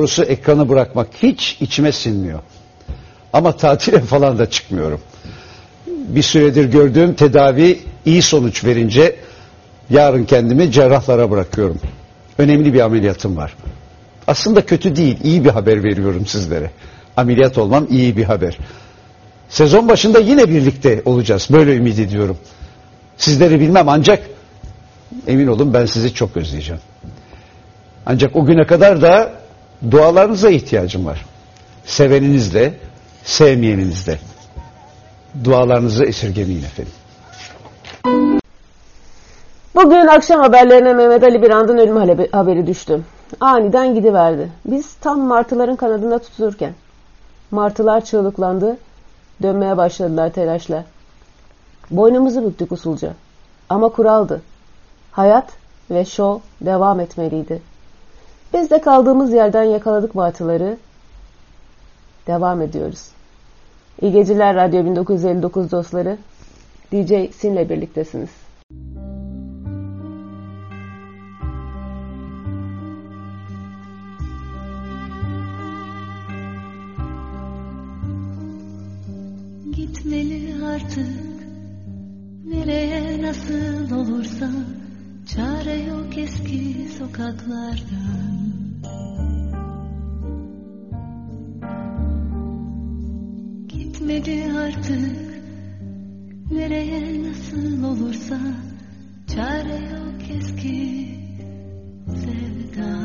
doğrusu ekranı bırakmak hiç içime sinmiyor. Ama tatile falan da çıkmıyorum. Bir süredir gördüğüm tedavi iyi sonuç verince yarın kendimi cerrahlara bırakıyorum. Önemli bir ameliyatım var. Aslında kötü değil, iyi bir haber veriyorum sizlere. Ameliyat olmam iyi bir haber. Sezon başında yine birlikte olacağız. Böyle ümit ediyorum. Sizleri bilmem ancak emin olun ben sizi çok özleyeceğim. Ancak o güne kadar da dualarınıza ihtiyacım var. Seveninizle, sevmeyeninizle. Dualarınızı esirgemeyin efendim. Bugün akşam haberlerine Mehmet Ali Birand'ın ölüm haberi düştü. Aniden gidiverdi. Biz tam martıların kanadında tutulurken. Martılar çığlıklandı. Dönmeye başladılar telaşla. Boynumuzu büktük usulca. Ama kuraldı. Hayat ve şov devam etmeliydi. Biz de kaldığımız yerden yakaladık martıları. Devam ediyoruz. İyi geceler Radyo 1959 dostları. DJ Sin'le birliktesiniz. Gitmeli artık Nereye nasıl olursa Çare yok eski sokaklardan Gitmedi artık Nereye nasıl olursa. Çare yok eski sevdalardan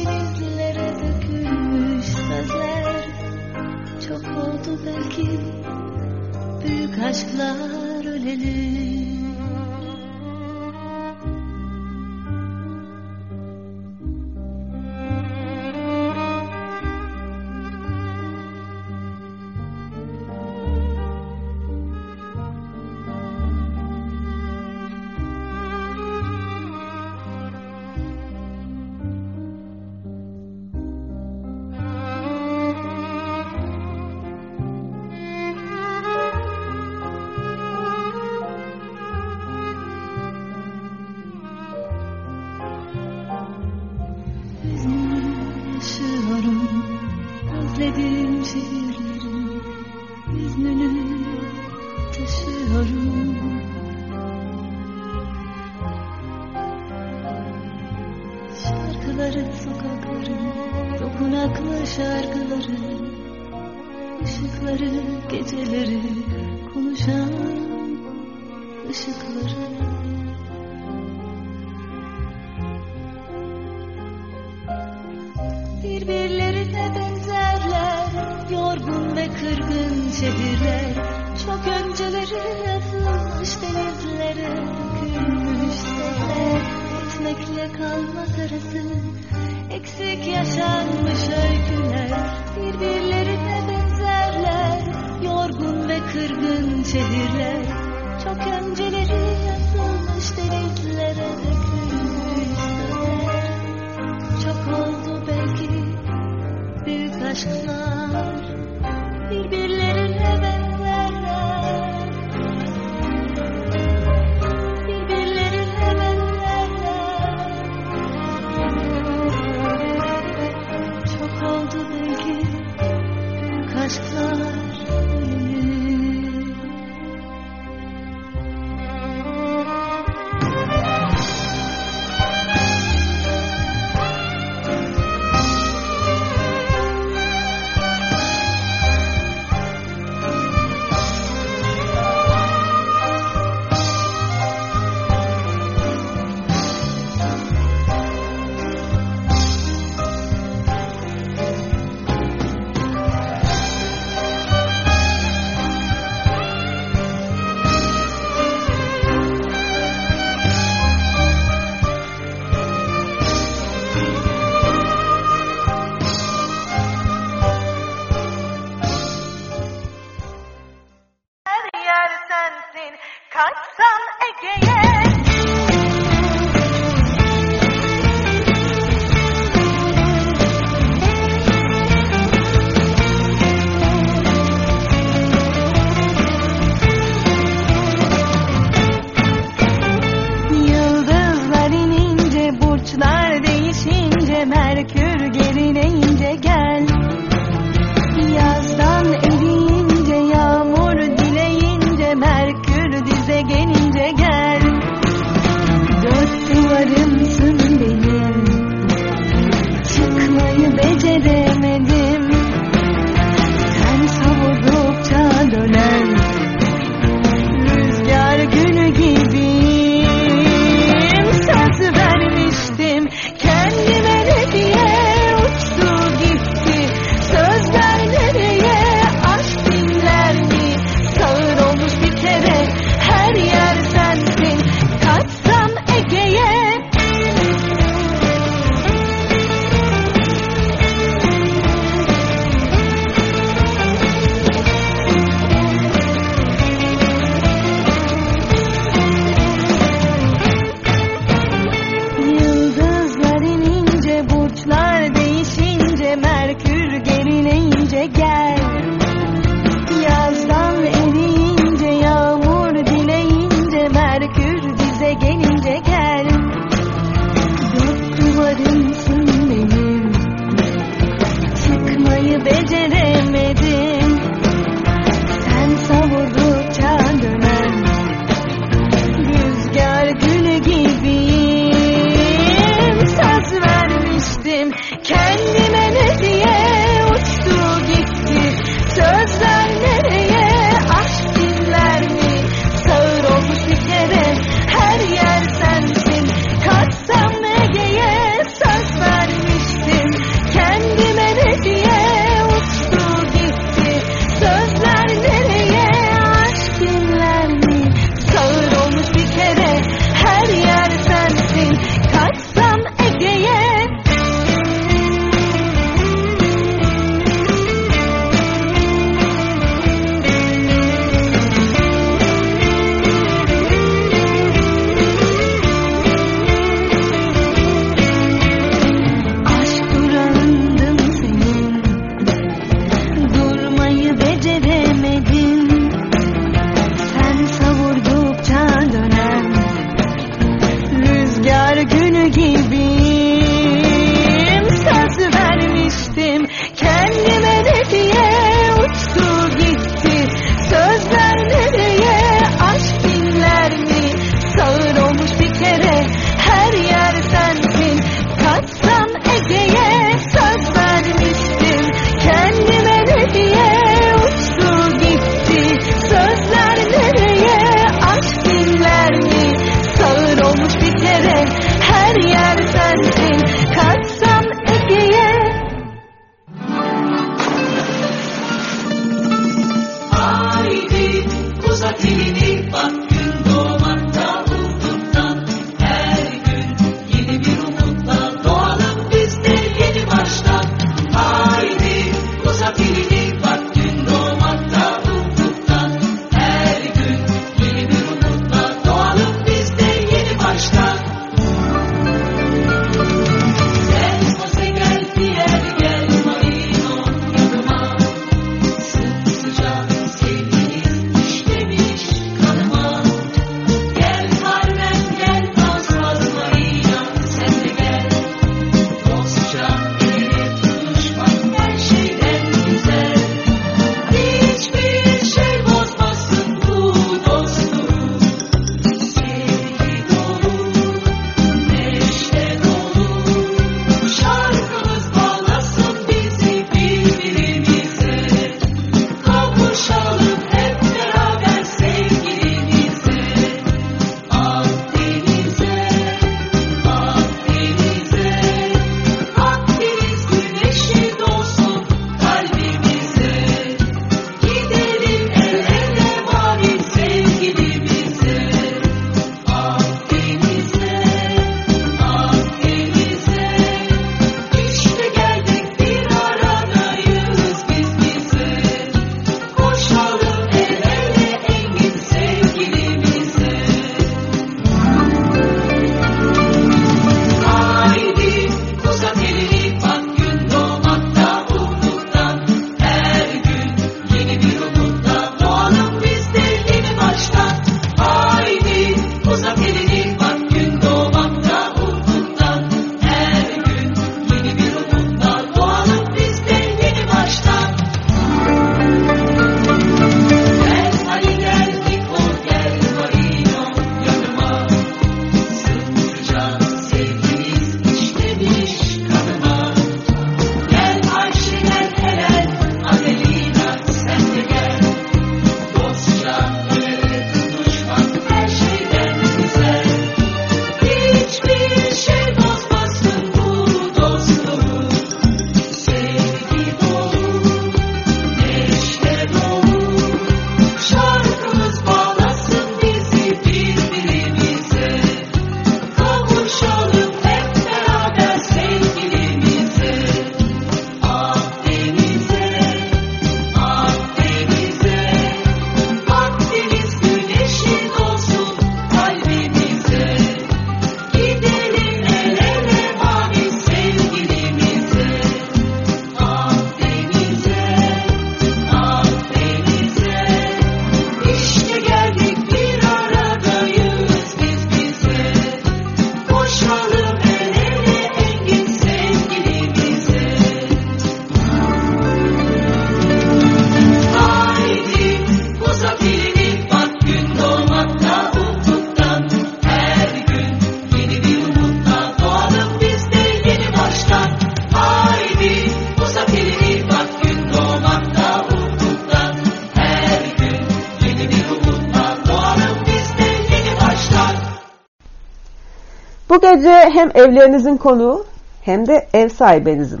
Bu gece hem evlerinizin konuğu hem de ev sahibinizin.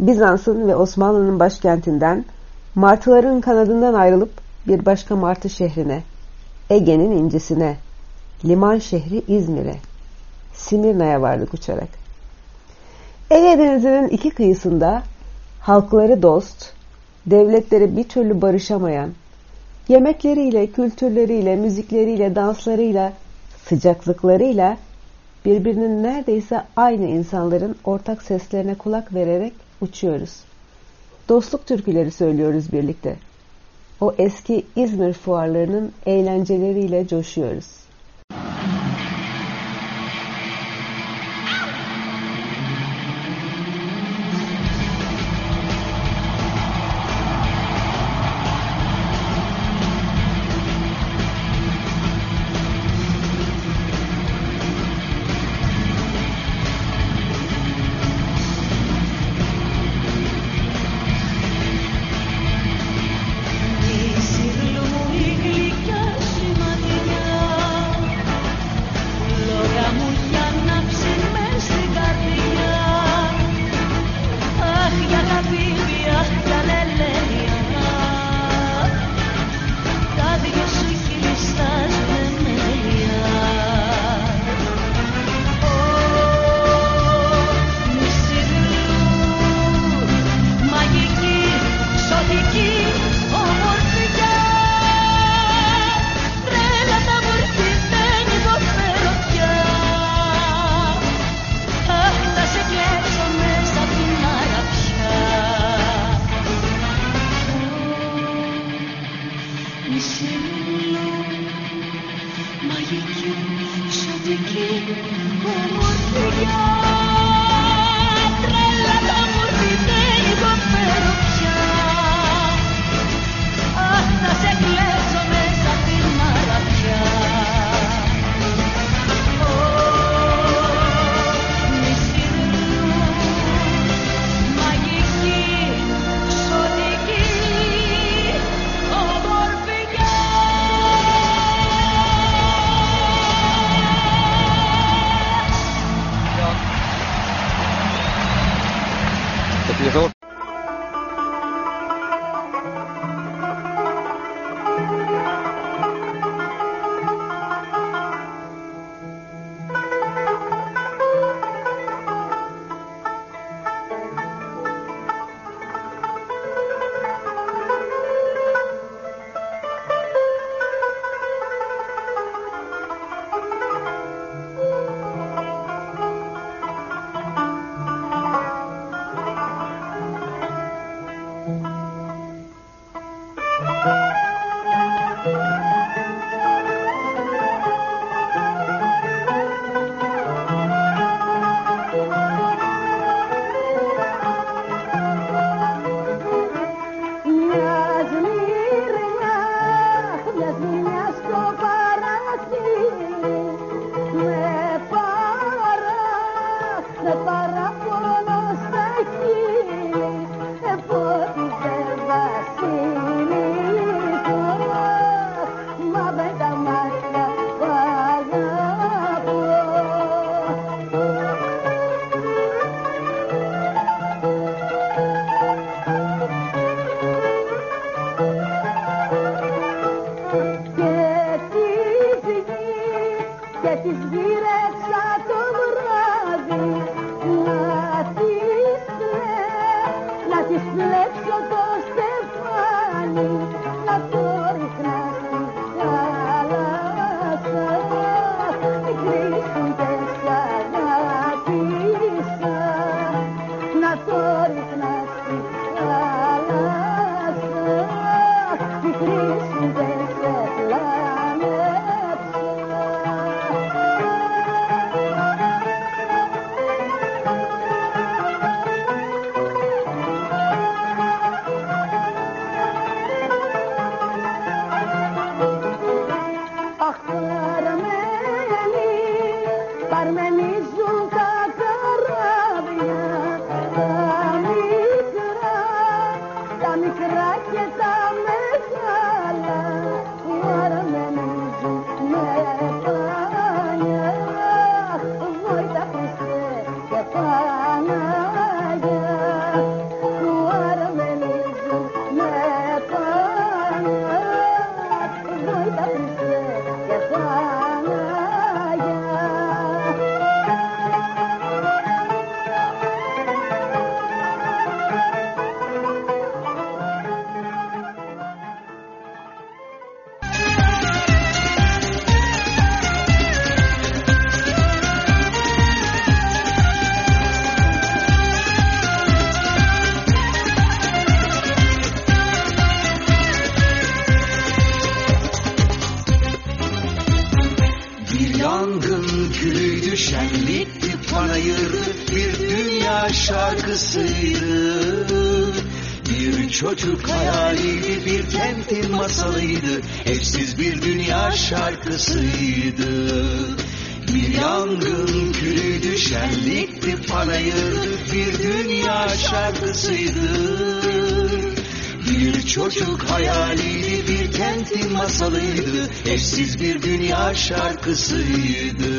Bizans'ın ve Osmanlı'nın başkentinden martıların kanadından ayrılıp bir başka martı şehrine, Ege'nin incisine, liman şehri İzmir'e, Simirna'ya vardık uçarak. Ege Denizi'nin iki kıyısında halkları dost, devletleri bir türlü barışamayan, yemekleriyle, kültürleriyle, müzikleriyle, danslarıyla, sıcaklıklarıyla birbirinin neredeyse aynı insanların ortak seslerine kulak vererek uçuyoruz. Dostluk türküleri söylüyoruz birlikte. O eski İzmir fuarlarının eğlenceleriyle coşuyoruz. şarkısıydı.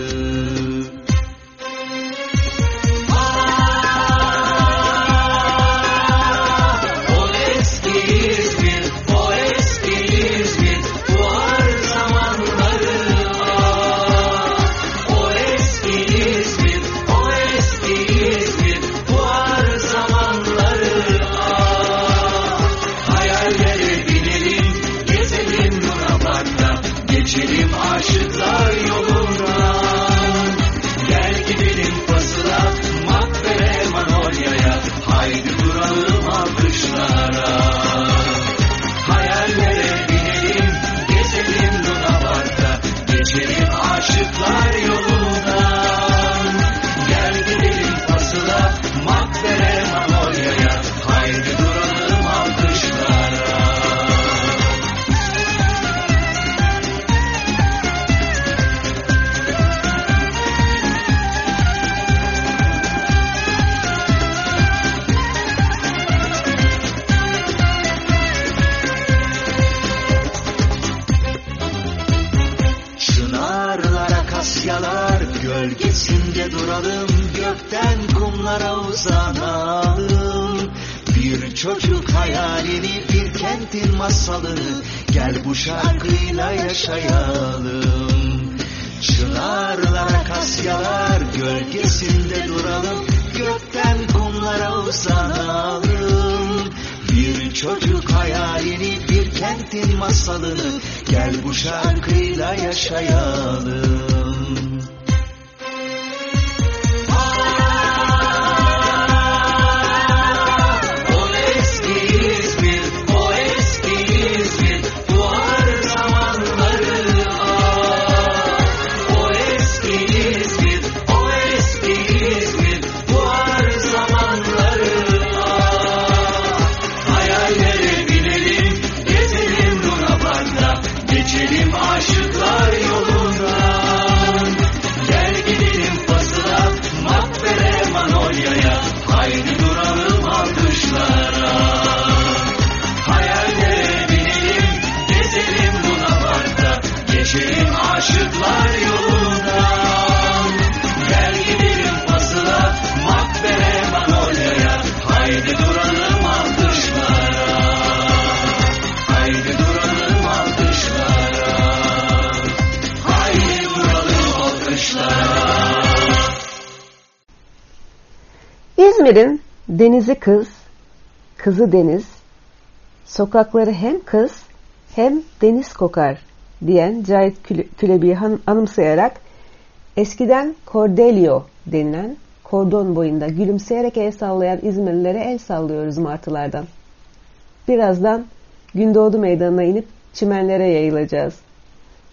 İzmir'in denizi kız, kızı deniz, sokakları hem kız hem deniz kokar diyen Cahit Külebi'yi anımsayarak eskiden Cordelio denilen kordon boyunda gülümseyerek el sallayan İzmirlilere el sallıyoruz martılardan. Birazdan Gündoğdu Meydanı'na inip çimenlere yayılacağız.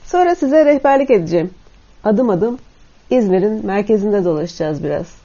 Sonra size rehberlik edeceğim. Adım adım İzmir'in merkezinde dolaşacağız biraz.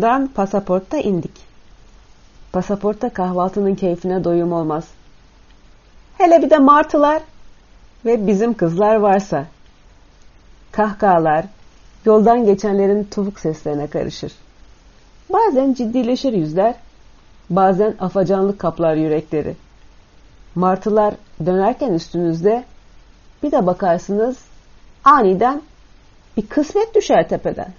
Vapurdan pasaportta indik. Pasaportta kahvaltının keyfine doyum olmaz. Hele bir de martılar ve bizim kızlar varsa. Kahkahalar, yoldan geçenlerin tuvuk seslerine karışır. Bazen ciddileşir yüzler, bazen afacanlık kaplar yürekleri. Martılar dönerken üstünüzde bir de bakarsınız aniden bir kısmet düşer tepeden.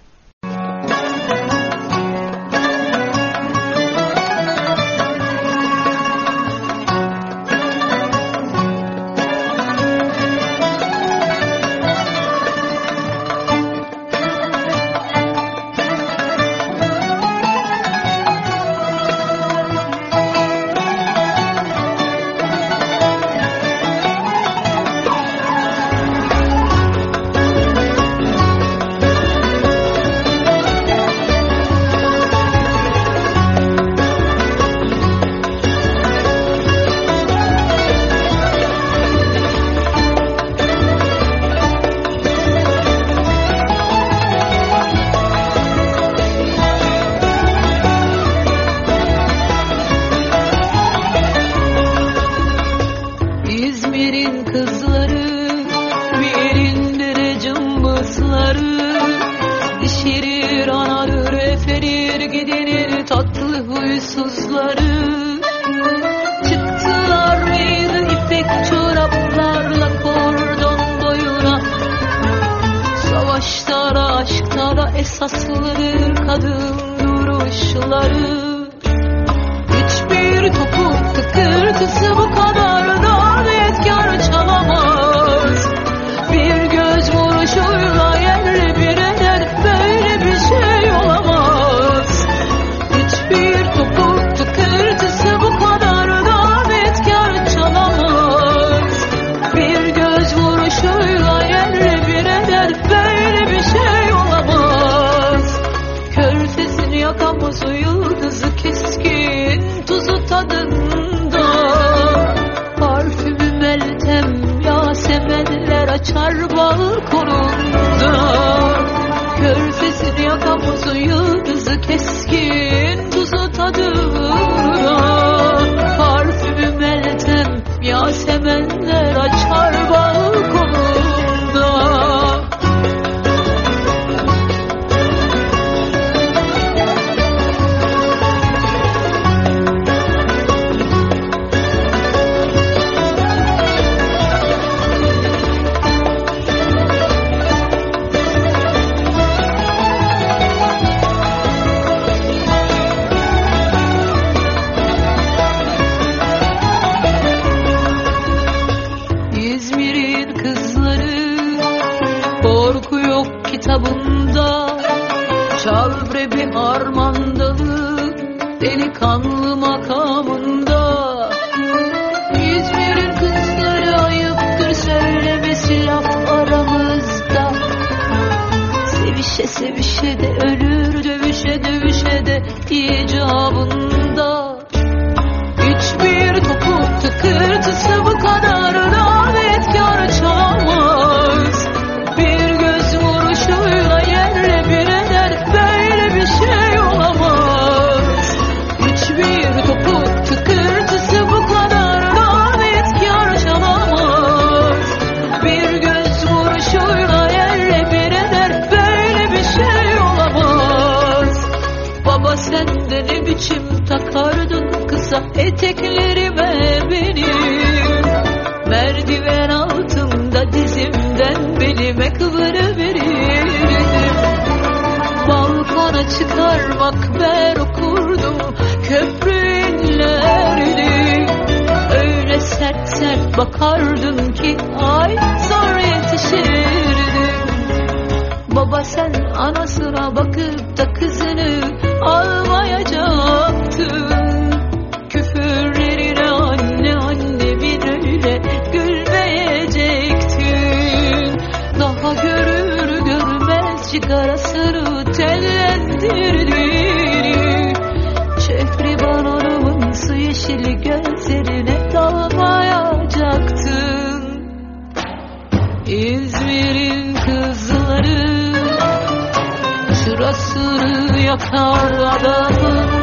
yakarladın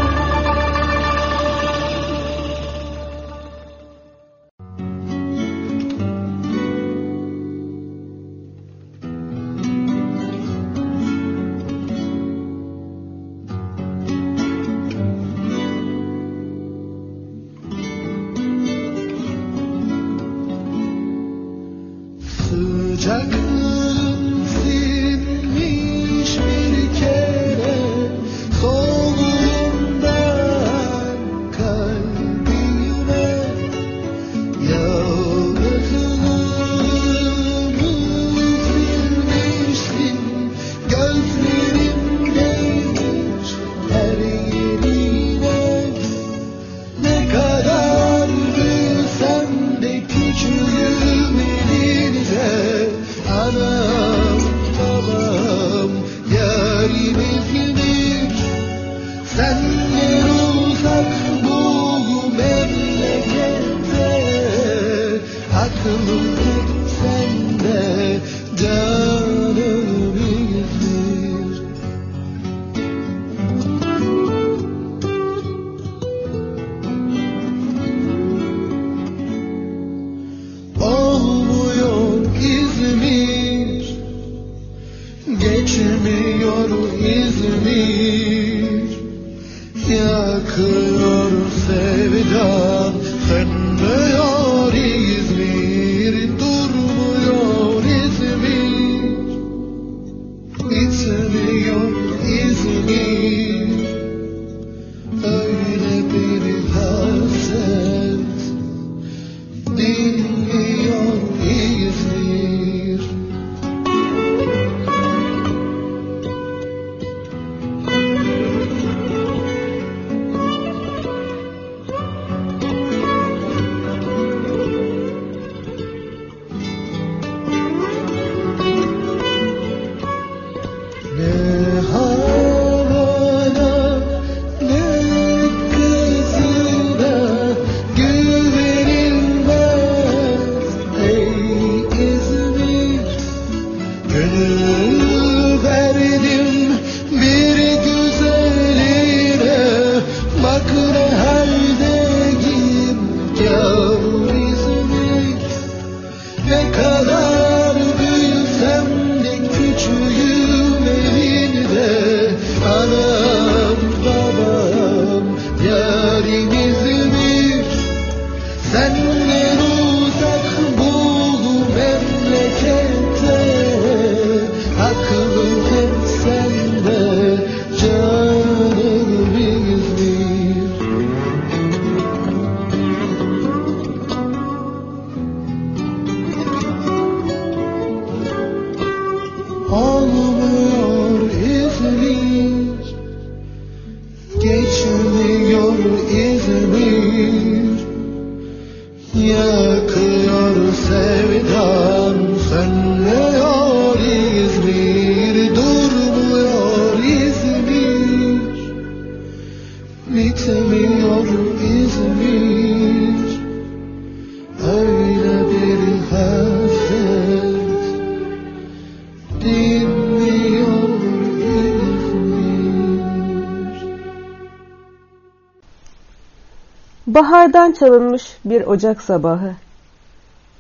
Bahardan çalınmış bir ocak sabahı.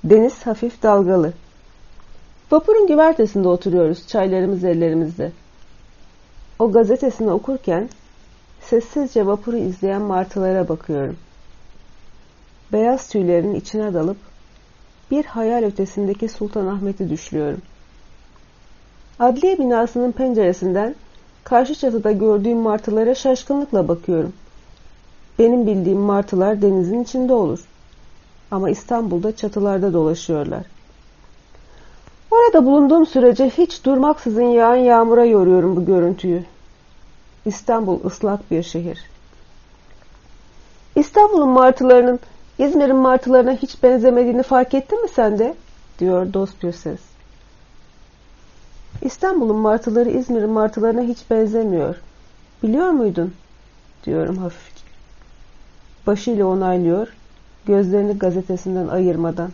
Deniz hafif dalgalı. Vapurun güvertesinde oturuyoruz çaylarımız ellerimizde. O gazetesini okurken sessizce vapuru izleyen martılara bakıyorum. Beyaz tüylerin içine dalıp bir hayal ötesindeki Sultanahmet'i düşlüyorum. Adliye binasının penceresinden karşı çatıda gördüğüm martılara şaşkınlıkla bakıyorum. Benim bildiğim martılar denizin içinde olur. Ama İstanbul'da çatılarda dolaşıyorlar. Orada bulunduğum sürece hiç durmaksızın yağan yağmura yoruyorum bu görüntüyü. İstanbul ıslak bir şehir. İstanbul'un martılarının İzmir'in martılarına hiç benzemediğini fark ettin mi sen de? diyor dost bir ses. İstanbul'un martıları İzmir'in martılarına hiç benzemiyor. Biliyor muydun? diyorum hafifçe. Başıyla onaylıyor, gözlerini gazetesinden ayırmadan.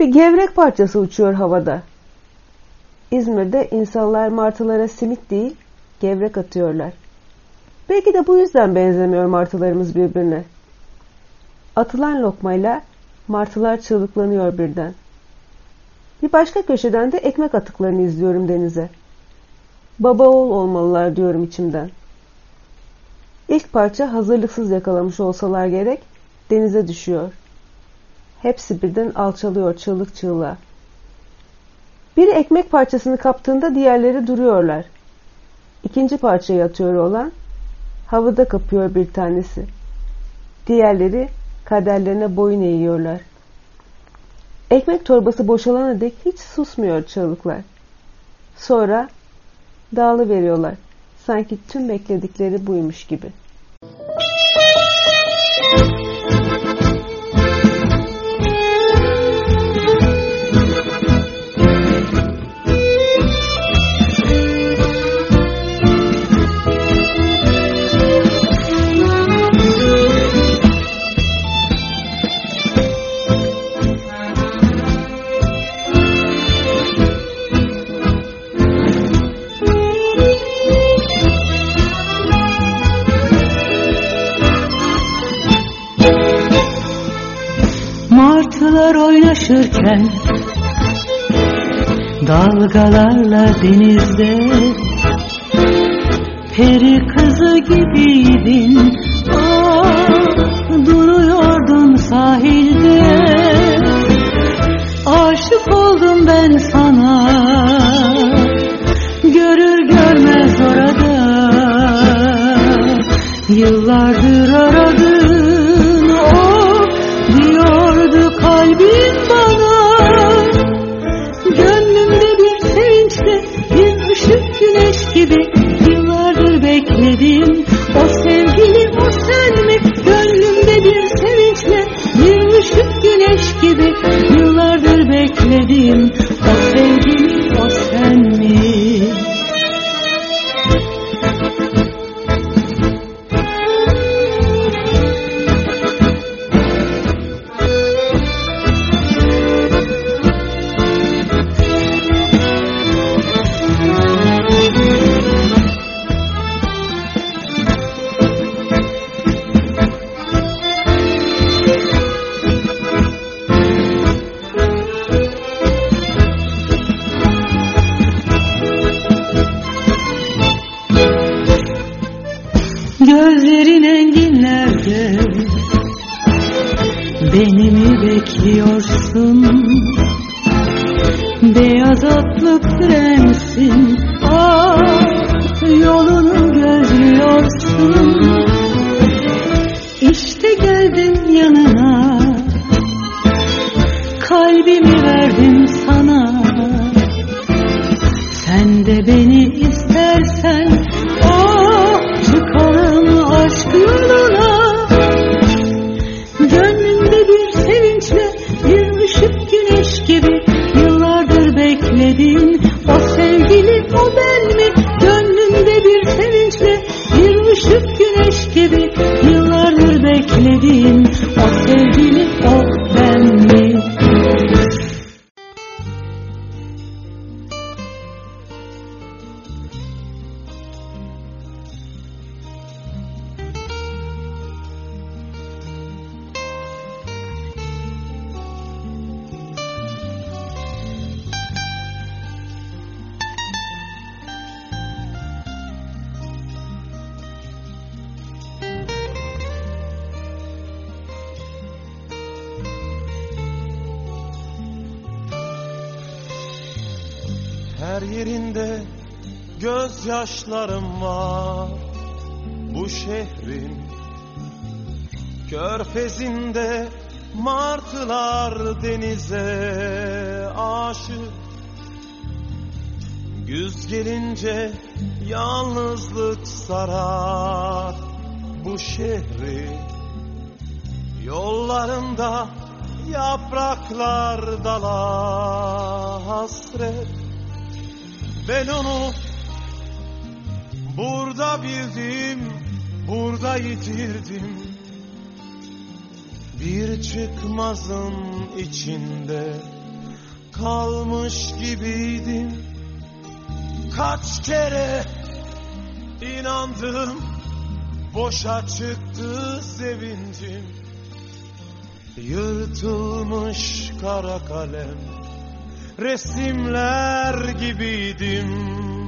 Bir gevrek parçası uçuyor havada. İzmir'de insanlar martılara simit değil, gevrek atıyorlar. Belki de bu yüzden benzemiyor martılarımız birbirine. Atılan lokmayla martılar çığlıklanıyor birden. Bir başka köşeden de ekmek atıklarını izliyorum denize. Baba oğul olmalılar diyorum içimden. İlk parça hazırlıksız yakalamış olsalar gerek denize düşüyor. Hepsi birden alçalıyor çığlık çığlığa. Biri ekmek parçasını kaptığında diğerleri duruyorlar. İkinci parçayı atıyor olan havada kapıyor bir tanesi. Diğerleri kaderlerine boyun eğiyorlar. Ekmek torbası boşalana dek hiç susmuyor çığlıklar. Sonra dağılı veriyorlar. Sanki tüm bekledikleri buymuş gibi. Oynaşırken Dalgalarla denizde Peri kızı gibiydin dream. Martılar denize aşık. Güz gelince yalnızlık sarar bu şehri. Yollarında yapraklar dalar hasret. Ben onu burada bildim, burada yitirdim Bir çıkmazın içinde. Kalmış gibiydim. Kaç kere inandım. Boşa çıktı sevincim. Yırtılmış kara kalem. Resimler gibiydim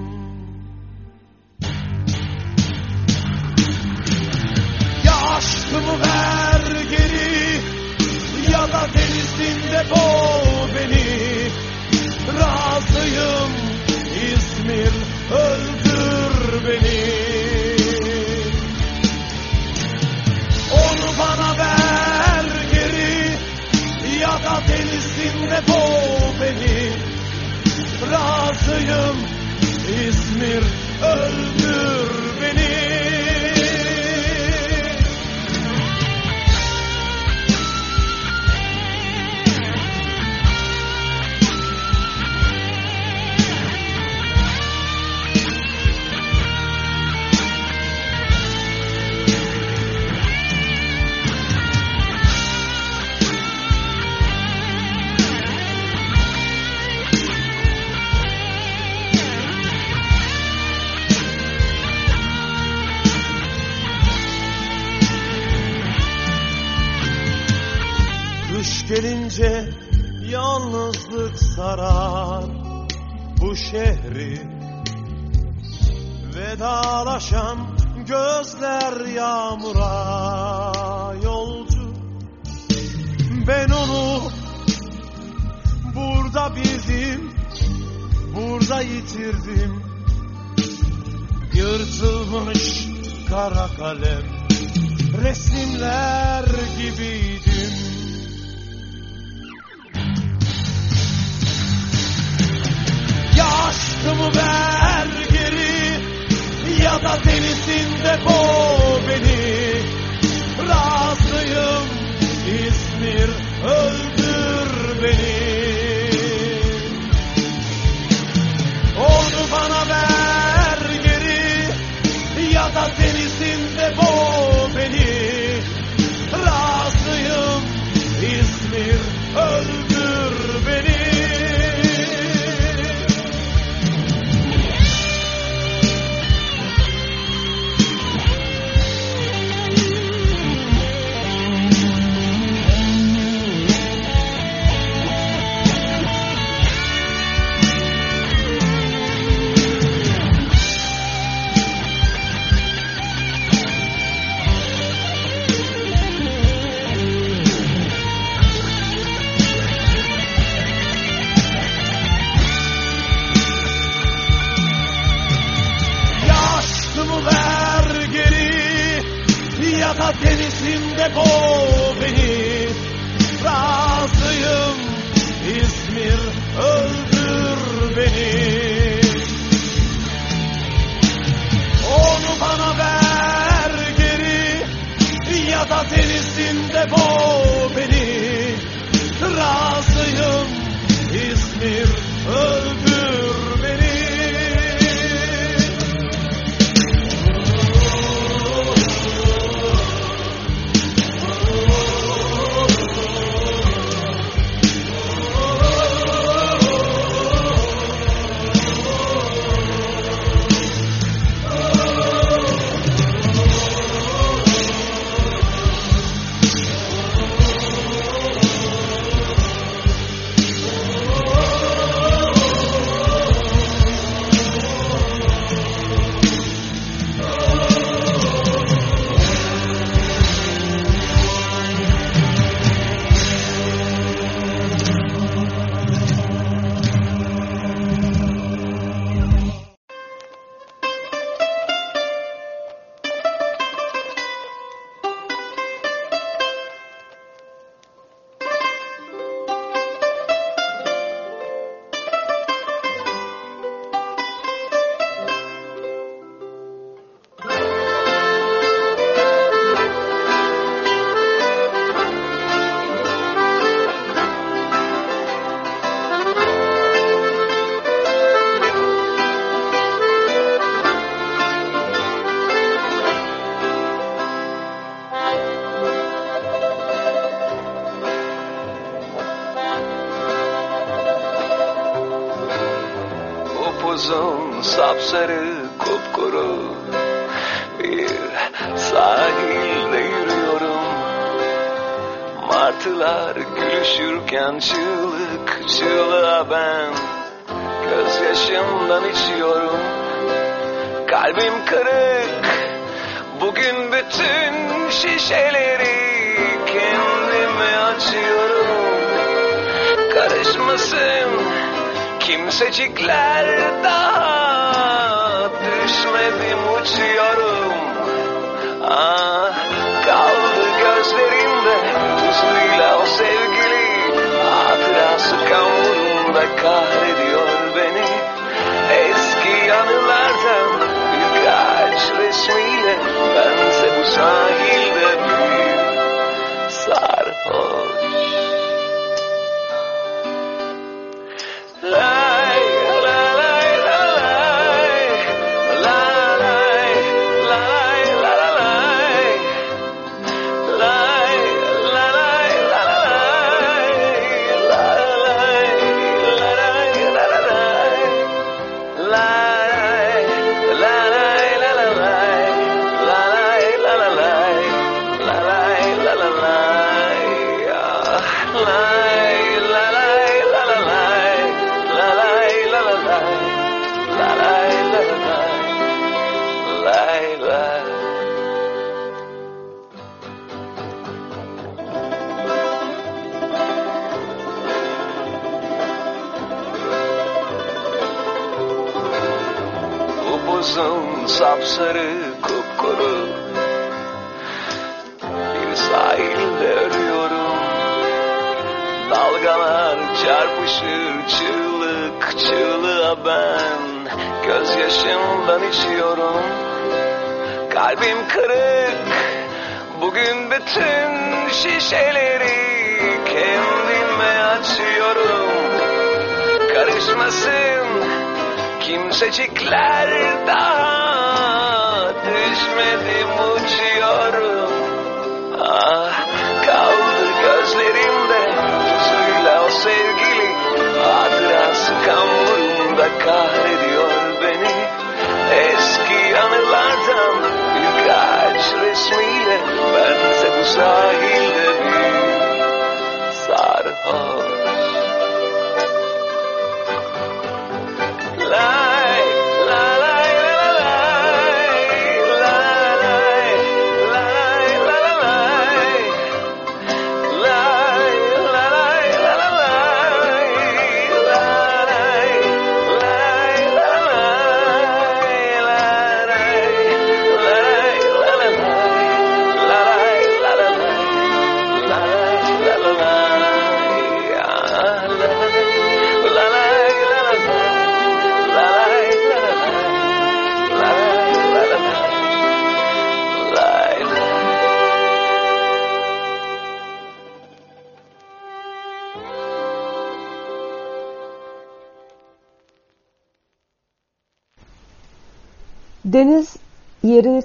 aşkımı ver geri ya da denizinde boğ beni. Razıyım İzmir öldür beni. Onu bana ver geri ya da denizinde boğ beni. Razıyım İzmir öldür beni gelince yalnızlık sarar. Bu şehri Vedalaşan gözler yağmura yolcu. Ben onu burada bildim, burada yitirdim. Yırtılmış kara kalem resimler gibiydim Ya aşkımı ver geri ya da denizinde boğ beni. Razıyım İzmir öldür beni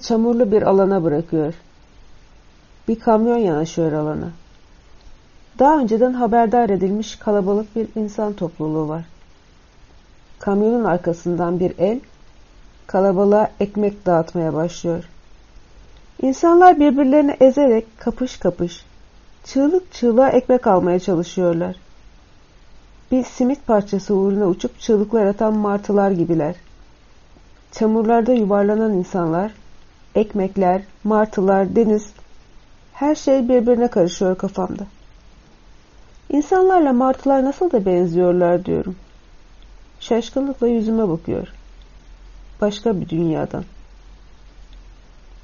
çamurlu bir alana bırakıyor. Bir kamyon yanaşıyor alana. Daha önceden haberdar edilmiş kalabalık bir insan topluluğu var. Kamyonun arkasından bir el kalabalığa ekmek dağıtmaya başlıyor. İnsanlar birbirlerini ezerek kapış kapış, çığlık çığlığa ekmek almaya çalışıyorlar. Bir simit parçası uğruna uçup çığlıklar atan martılar gibiler. Çamurlarda yuvarlanan insanlar, ekmekler, martılar, deniz, her şey birbirine karışıyor kafamda. İnsanlarla martılar nasıl da benziyorlar diyorum. Şaşkınlıkla yüzüme bakıyor. Başka bir dünyadan.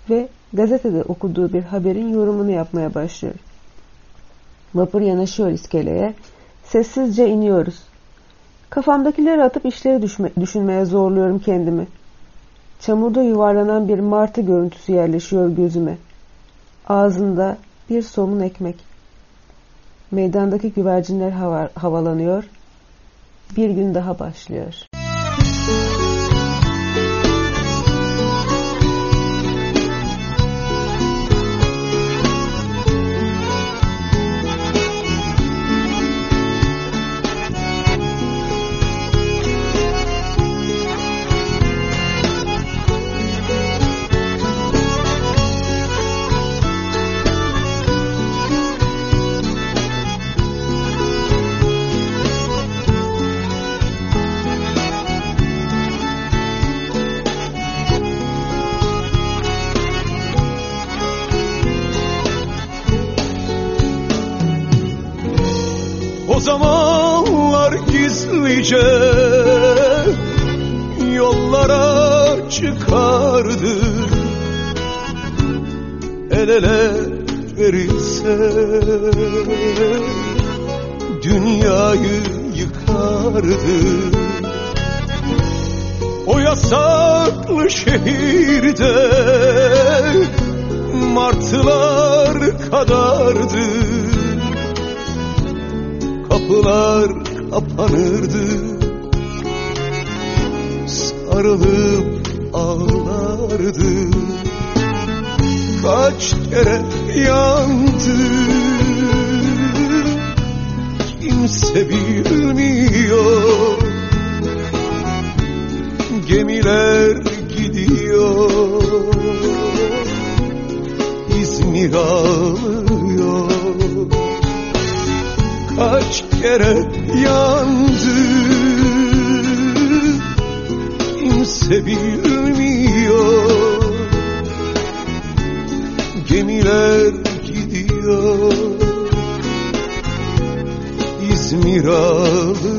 Ve gazetede okuduğu bir haberin yorumunu yapmaya başlıyor. Vapur yanaşıyor iskeleye. Sessizce iniyoruz. Kafamdakileri atıp işleri düşme, düşünmeye zorluyorum kendimi. Çamurda yuvarlanan bir martı görüntüsü yerleşiyor gözüme. Ağzında bir somun ekmek. Meydandaki güvercinler hava, havalanıyor. Bir gün daha başlıyor. Zamanlar gizlice yollara çıkardı. El ele verilse dünyayı yıkardı. O yasaklı şehirde martılar kadardı kapılar kapanırdı. Sarılıp ağlardı. Kaç kere yandı. Kimse bilmiyor. Gemiler gidiyor. İzmir ağlıyor kaç kere yandı. Kimse bilmiyor. Gemiler gidiyor. İzmir ağlıyor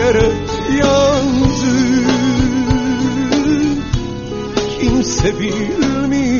yere yandım Kimse bilmiyor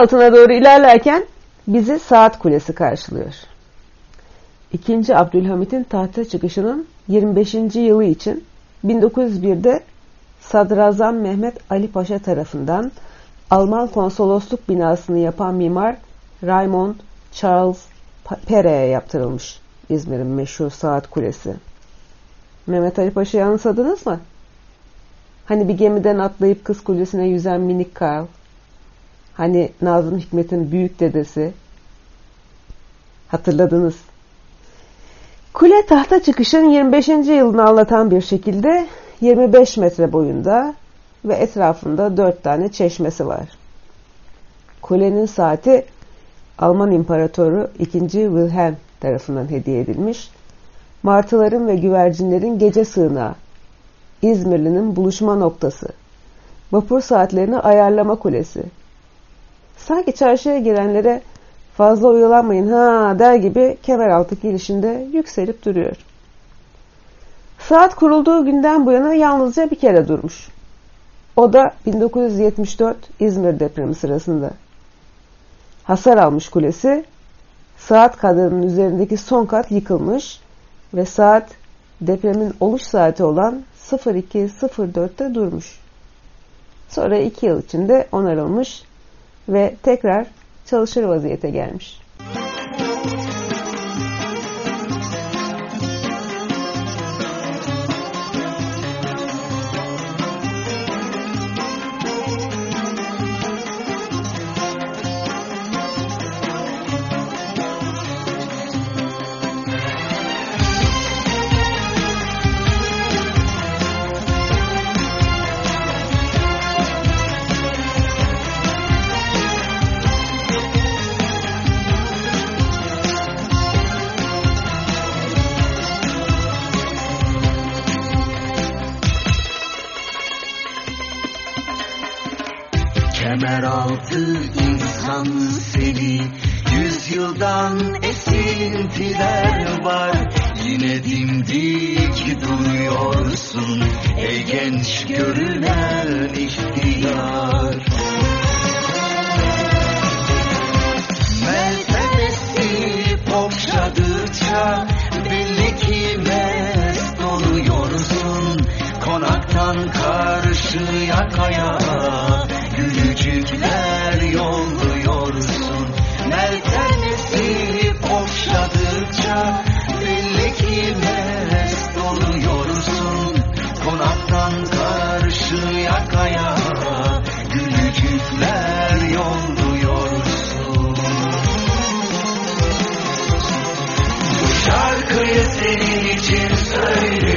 altına doğru ilerlerken bizi saat kulesi karşılıyor. 2. Abdülhamit'in tahta çıkışının 25. yılı için 1901'de Sadrazam Mehmet Ali Paşa tarafından Alman konsolosluk binasını yapan mimar Raymond Charles Pere'ye yaptırılmış İzmir'in meşhur saat kulesi. Mehmet Ali Paşa'yı anımsadınız mı? Hani bir gemiden atlayıp kız kulesine yüzen minik Karl. Hani Nazım Hikmet'in büyük dedesi. Hatırladınız. Kule tahta çıkışın 25. yılını anlatan bir şekilde 25 metre boyunda ve etrafında 4 tane çeşmesi var. Kulenin saati Alman İmparatoru 2. Wilhelm tarafından hediye edilmiş. Martıların ve güvercinlerin gece sığınağı. İzmirli'nin buluşma noktası. Vapur saatlerini ayarlama kulesi. Sanki çarşıya girenlere fazla oyalanmayın ha der gibi kemeraltı girişinde yükselip duruyor. Saat kurulduğu günden bu yana yalnızca bir kere durmuş. O da 1974 İzmir depremi sırasında. Hasar almış kulesi, saat kadranın üzerindeki son kat yıkılmış ve saat depremin oluş saati olan 02.04'te durmuş. Sonra iki yıl içinde onarılmış ve tekrar çalışır vaziyete gelmiş. Kemeraltı insan seni Yüzyıldan esintiler var. Yine dimdik duruyorsun Ey genç görünen ihtiyar. Mertebesi okşadıkça Belli ki mest oluyorsun. Konaktan karşıya kaya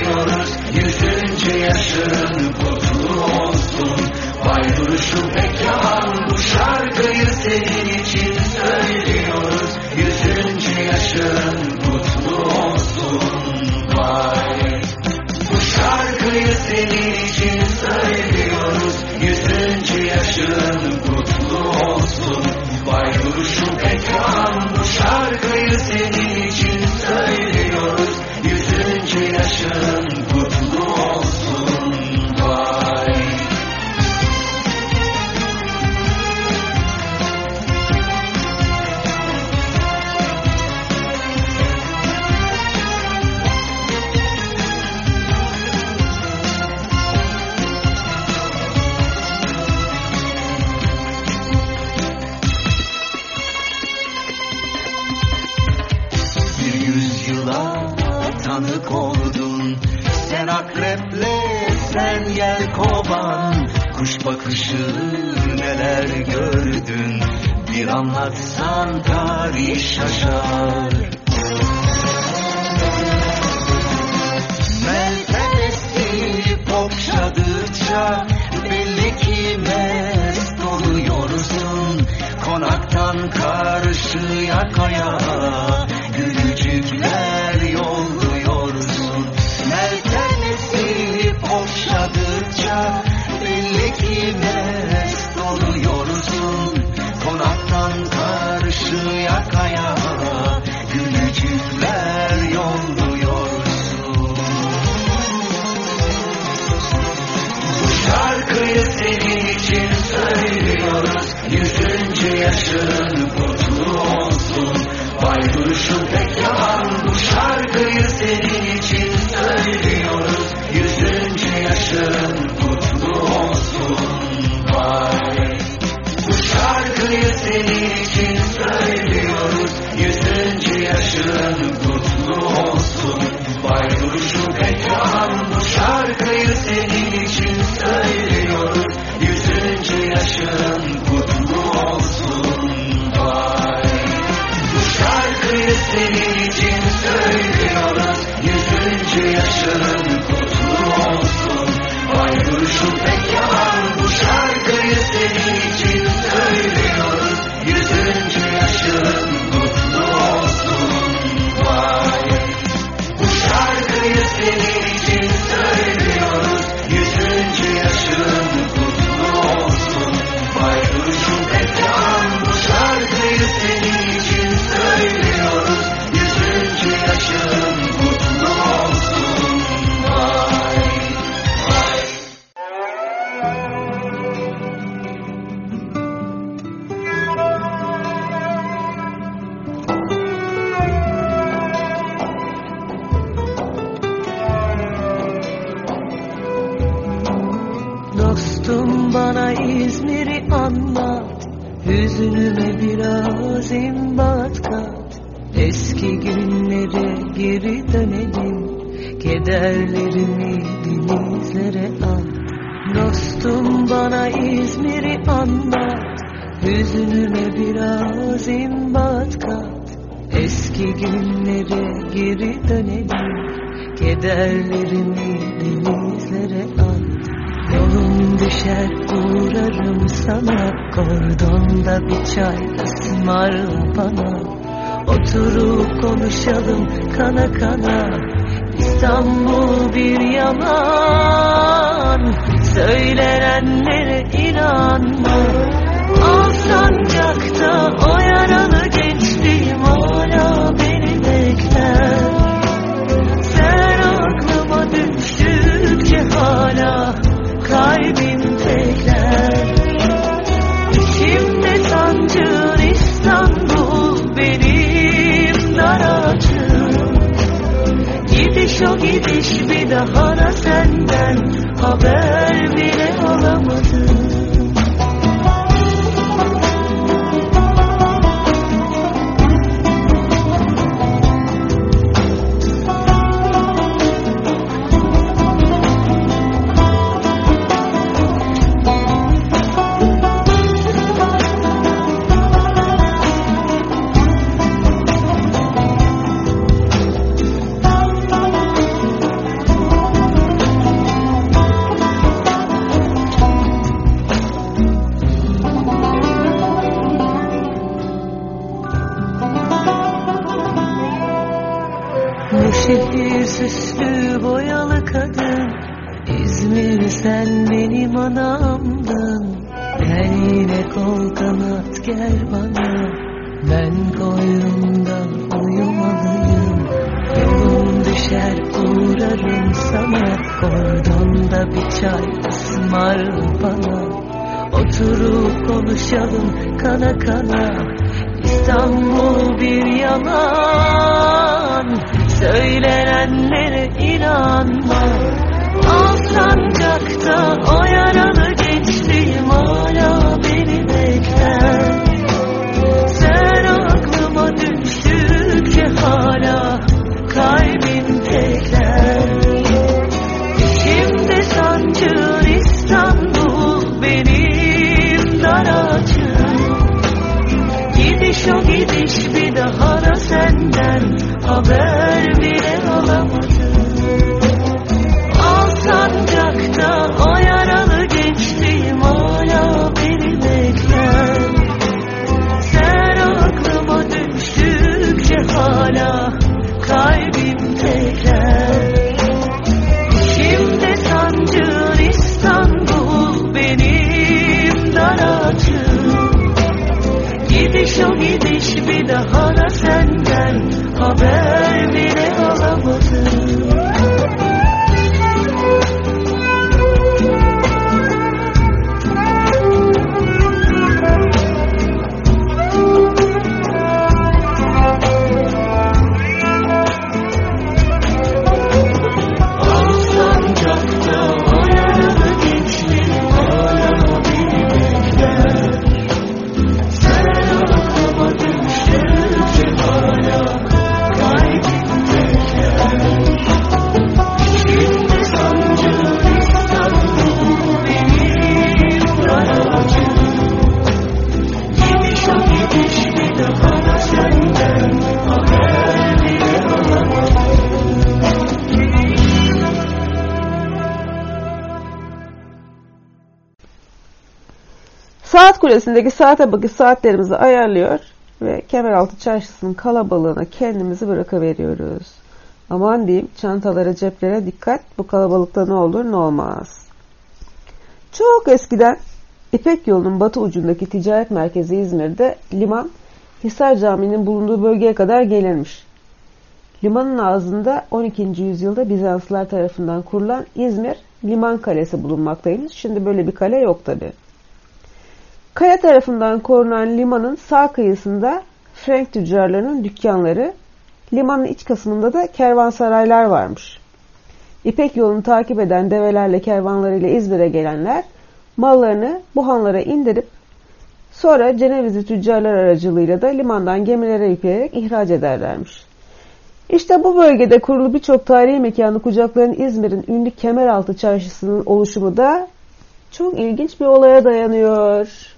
söylüyoruz Yüzüncü yaşın kutlu olsun. Vay duruşu pek yaman Bu şarkıyı senin için söylüyoruz. Yüzüncü yaşın kutlu olsun. Vay. Bu şarkıyı senin için söylüyoruz. Yüzüncü yaşın kutlu olsun. Vay duruşu pek yaman Bu şarkıyı senin Yüzüncü okşadıkça Belli ki mest oluyorsun Konaktan karşıya kaya Gülücükler yolluyorsun. Bu şarkıyı senin için söylüyoruz. Yüzüncü yaşın kutlu olsun. Vay duruşun pek yaman Bu şarkıyı senin için Yaşın kutlu olsun. Vay duruşun pek yaman Bu şarkıyı senin için söylüyoruz Yüzüncü yaşın kutlu olsun. Vay. Bu şarkıyı senin için söylüyoruz Yüzüncü yaşın kutlu olsun. Vay duruşun Oturup konuşalım kana kana. İstanbul bir yalan. Söylenenlere inanma Alsancak'ta o yaralı gençliğim hala kulesindeki saate bakış saatlerimizi ayarlıyor ve Kemeraltı Çarşısı'nın kalabalığına kendimizi bırakıveriyoruz. Aman diyeyim çantalara ceplere dikkat bu kalabalıkta ne olur ne olmaz. Çok eskiden İpek yolunun batı ucundaki ticaret merkezi İzmir'de liman Hisar Camii'nin bulunduğu bölgeye kadar gelirmiş. Limanın ağzında 12. yüzyılda Bizanslılar tarafından kurulan İzmir Liman Kalesi bulunmaktaymış. Şimdi böyle bir kale yok tabi. Kaya tarafından korunan limanın sağ kıyısında Frank tüccarlarının dükkanları, limanın iç kısmında da kervansaraylar varmış. İpek yolunu takip eden develerle kervanlarıyla İzmir'e gelenler mallarını bu hanlara indirip Sonra Cenevizli tüccarlar aracılığıyla da limandan gemilere yükleyerek ihraç ederlermiş. İşte bu bölgede kurulu birçok tarihi mekanı kucaklayan İzmir'in ünlü Kemeraltı Çarşısı'nın oluşumu da çok ilginç bir olaya dayanıyor.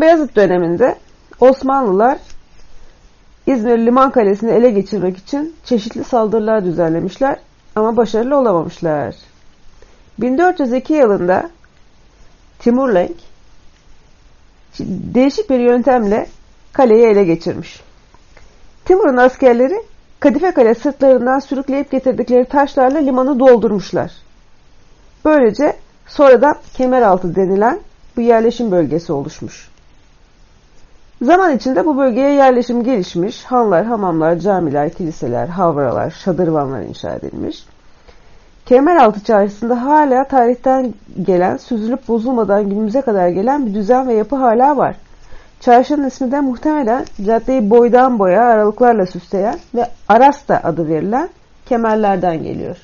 Beyazıt döneminde Osmanlılar İzmir Liman Kalesi'ni ele geçirmek için çeşitli saldırılar düzenlemişler ama başarılı olamamışlar. 1402 yılında Timurlenk değişik bir yöntemle kaleyi ele geçirmiş. Timur'un askerleri Kadife Kale sırtlarından sürükleyip getirdikleri taşlarla limanı doldurmuşlar. Böylece sonradan Kemeraltı denilen bu yerleşim bölgesi oluşmuş. Zaman içinde bu bölgeye yerleşim gelişmiş, hanlar, hamamlar, camiler, kiliseler, havralar, şadırvanlar inşa edilmiş. Kemeraltı çarşısında hala tarihten gelen, süzülüp bozulmadan günümüze kadar gelen bir düzen ve yapı hala var. Çarşının ismi de muhtemelen caddeyi boydan boya aralıklarla süsleyen ve Arasta adı verilen kemerlerden geliyor.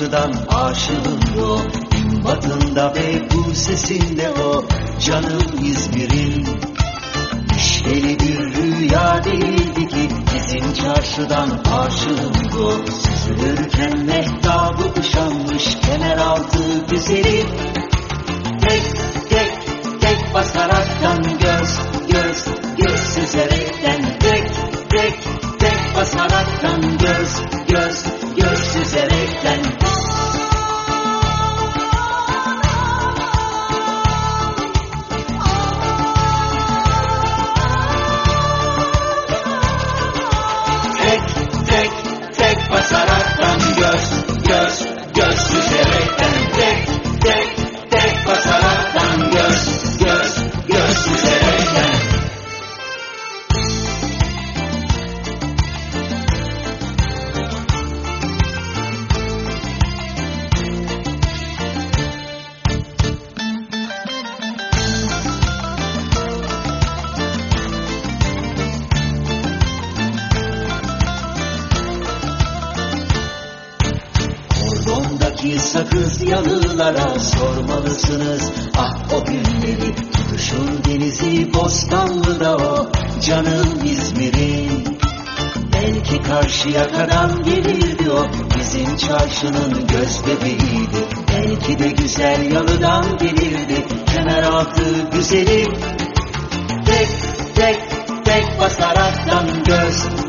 karşıdan aşığım yo. Batında Beykoz'sesinde o canım İzmir'in. Neşeli bir rüya değildi ki bizim çarşıdan aşığım yo. Süzülürken mehtabı ışanmış kenaraltı güzeli. Tek tek tek basaraktan göz göz göz süzerekten. Tek tek tek basaraktan göz göz göz süzerekten. Yaşının göz bebeğiydi Belki de güzel yalıdan gelirdi. Kemer altı güzeli Tek tek tek basaraktan göz.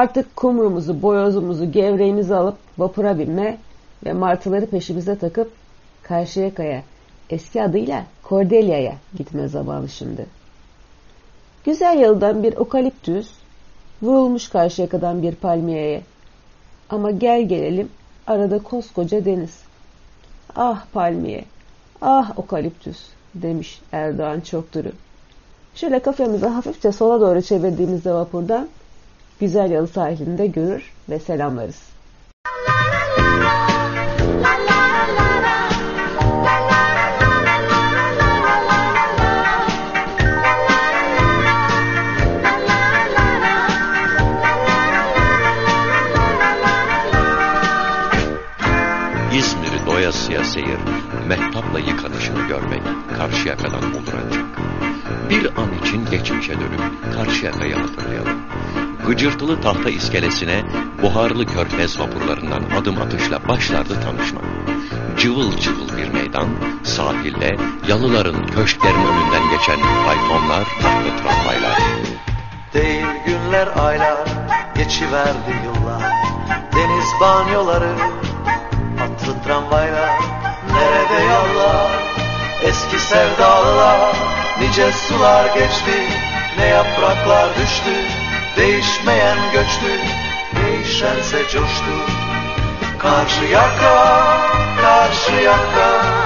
Artık kumrumuzu, boyozumuzu, gevreğimizi alıp vapura binme ve martıları peşimize takıp Karşıyaka'ya, eski adıyla Kordelya'ya gitme zamanı şimdi. Güzel yalıdan bir okaliptüs, vurulmuş Karşıyaka'dan bir palmiyeye. Ama gel gelelim arada koskoca deniz. Ah palmiye, ah okaliptüs demiş Erdoğan Çokduru. Şöyle kafamızı hafifçe sola doğru çevirdiğimizde vapurdan güzel yalı sahilinde görür ve selamlarız. İzmir'i doyasıya seyir, mehtapla yıkanışını görmek Karşıyaka'dan olur ancak. Bir an için geçmişe dönüp Karşıyaka'yı hatırlayalım. Gıcırtılı tahta iskelesine buharlı körfez vapurlarından adım atışla başlardı tanışma. Cıvıl cıvıl bir meydan, sahilde yalıların, köşklerin önünden geçen faytonlar, tatlı tramvaylar. Değil günler aylar geçiverdi yıllar Deniz banyoları atlı tramvaylar Nerede yollar eski sevdalılar Nice sular geçti ne yapraklar düştü Değişmeyen göçtü değişense coştu. Karşı yaka karşı yaka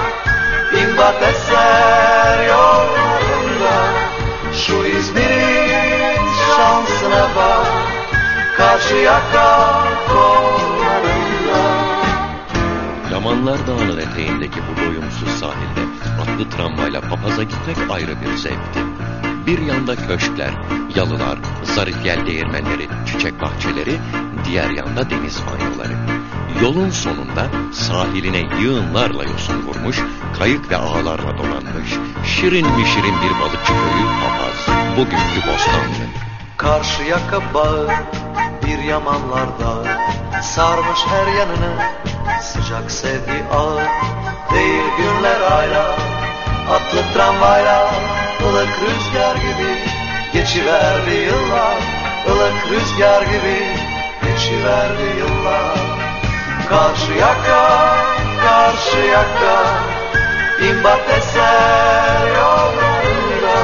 İmdat eser yollarında Şu İzmir'in şansına bak Karşı yaka kollarında. Yamanlar Dağı'nın eteğindeki bu doyumsuz sahilde atlı tramvayla papaza gitmek ayrı bir zevkti. Bir yanda köşkler, yalılar, zarif yel değirmenleri, çiçek bahçeleri, diğer yanda deniz banyoları. Yolun sonunda sahiline yığınlarla yosun vurmuş, kayık ve ağlarla donanmış, şirin mi şirin bir balıkçı köyü papaz, bugünkü Bostanlı. Karşı yaka bağı bir yamanlar dağı Sarmış her yanını sıcak sevgi ağı Değil günler aylar atlı tramvaylar ılık rüzgar gibi geçiverdi yıllar. Ilık rüzgar gibi geçiverdi yıllar. Karşı yaka karşı yaka imbat eser yollarında.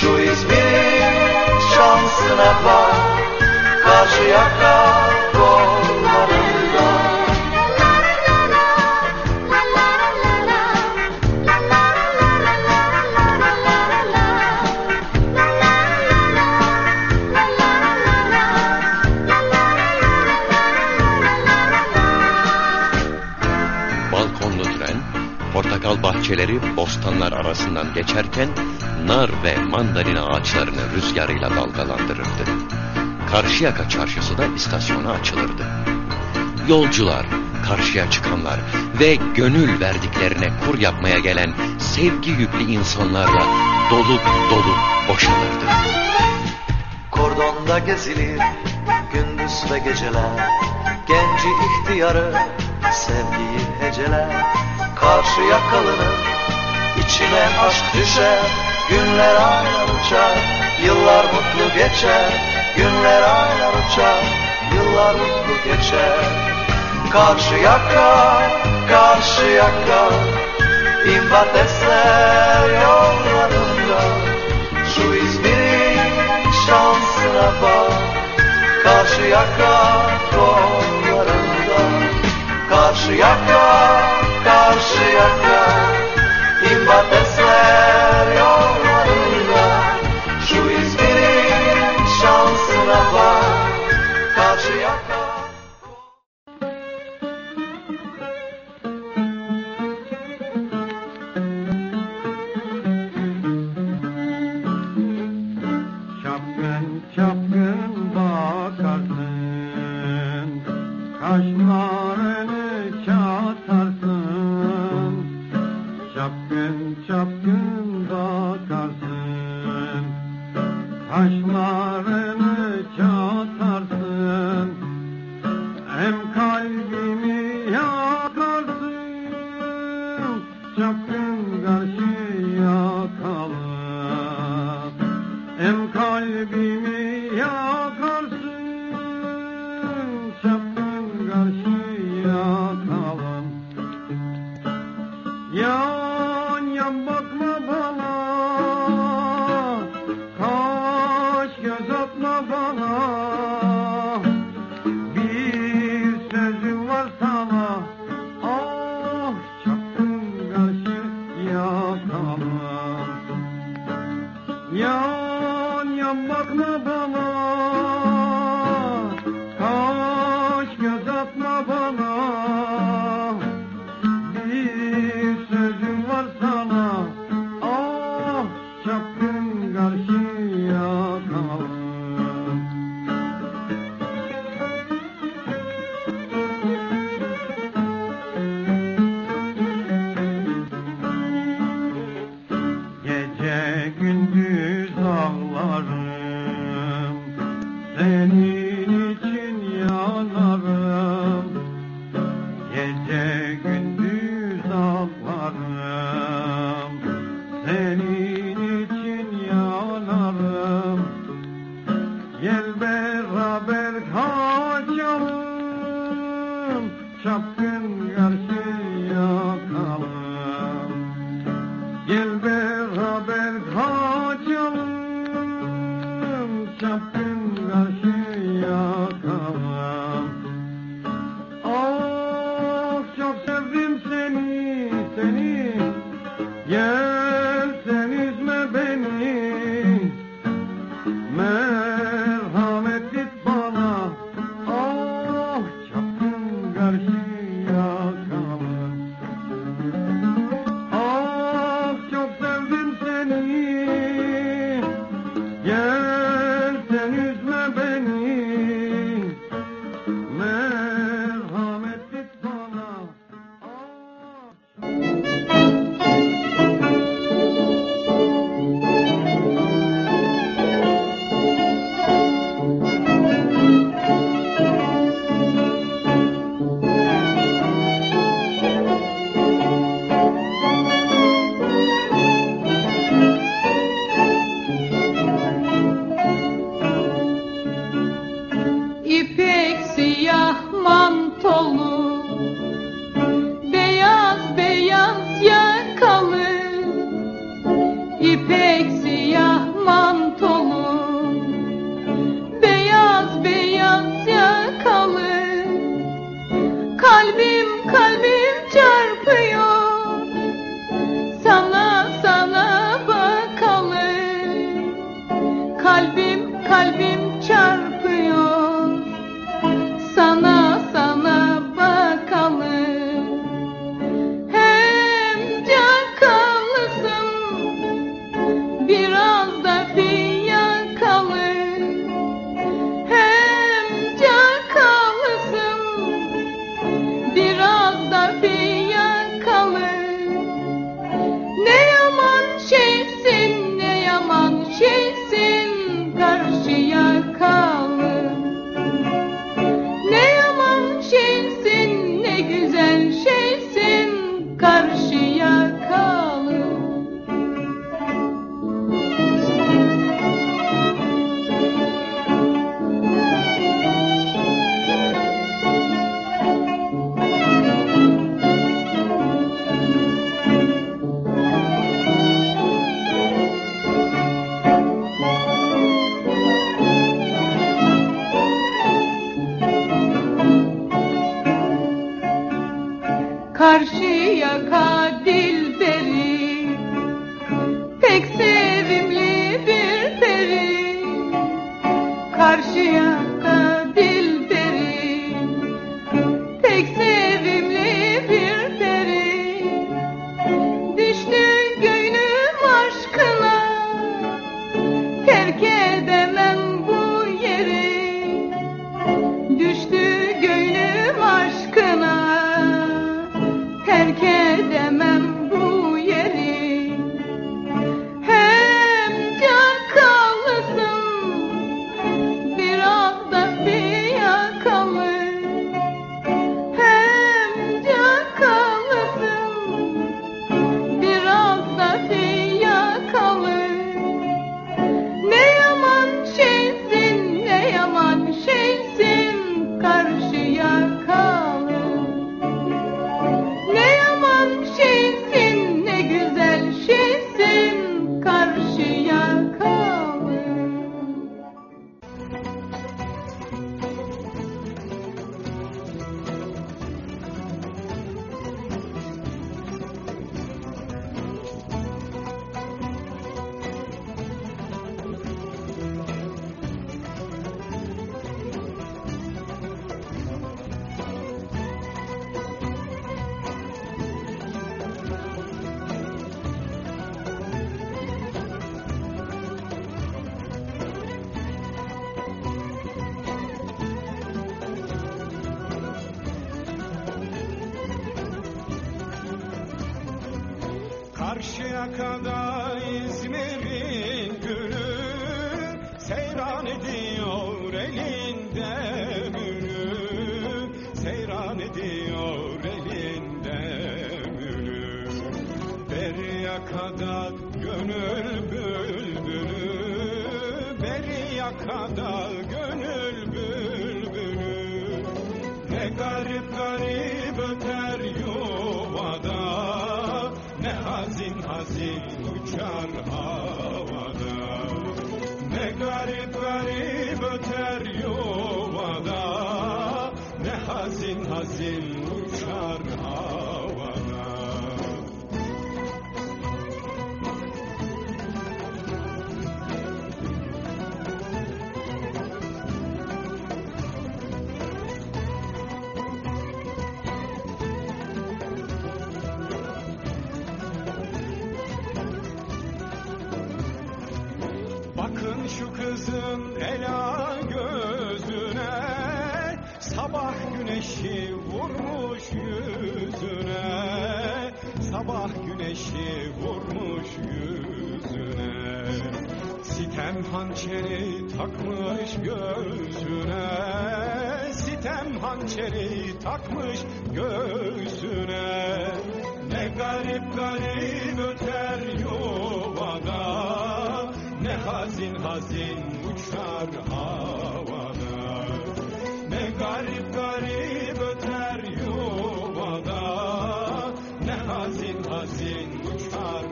Şu İzmir'in şansına bak. Karşı yaka kollarında portakal bahçeleri, bostanlar arasından geçerken nar ve mandalina ağaçlarını rüzgarıyla dalgalandırırdı. Karşıyaka çarşısı da istasyona açılırdı. Yolcular, karşıya çıkanlar ve gönül verdiklerine kur yapmaya gelen sevgi yüklü insanlarla dolup dolup boşalırdı. Kordonda gezilir gündüz ve geceler Genci ihtiyarı sevgiyi heceler Karşı yakalının içine aşk düşer Günler aylar uçar yıllar mutlu geçer Günler aylar uçar yıllar mutlu geçer. Karşı yaka karşı yaka İmbat eser yollarında Şu İzmir'in şansına bak. Karşı yaka kollarında Karşı yaka, karşı yaka. İmdat eser yollarında. Şu İzmir'in şansına bak. Karşı yaka. Çapkın, çapkın bakarsın Kaşma hazin hazin uçar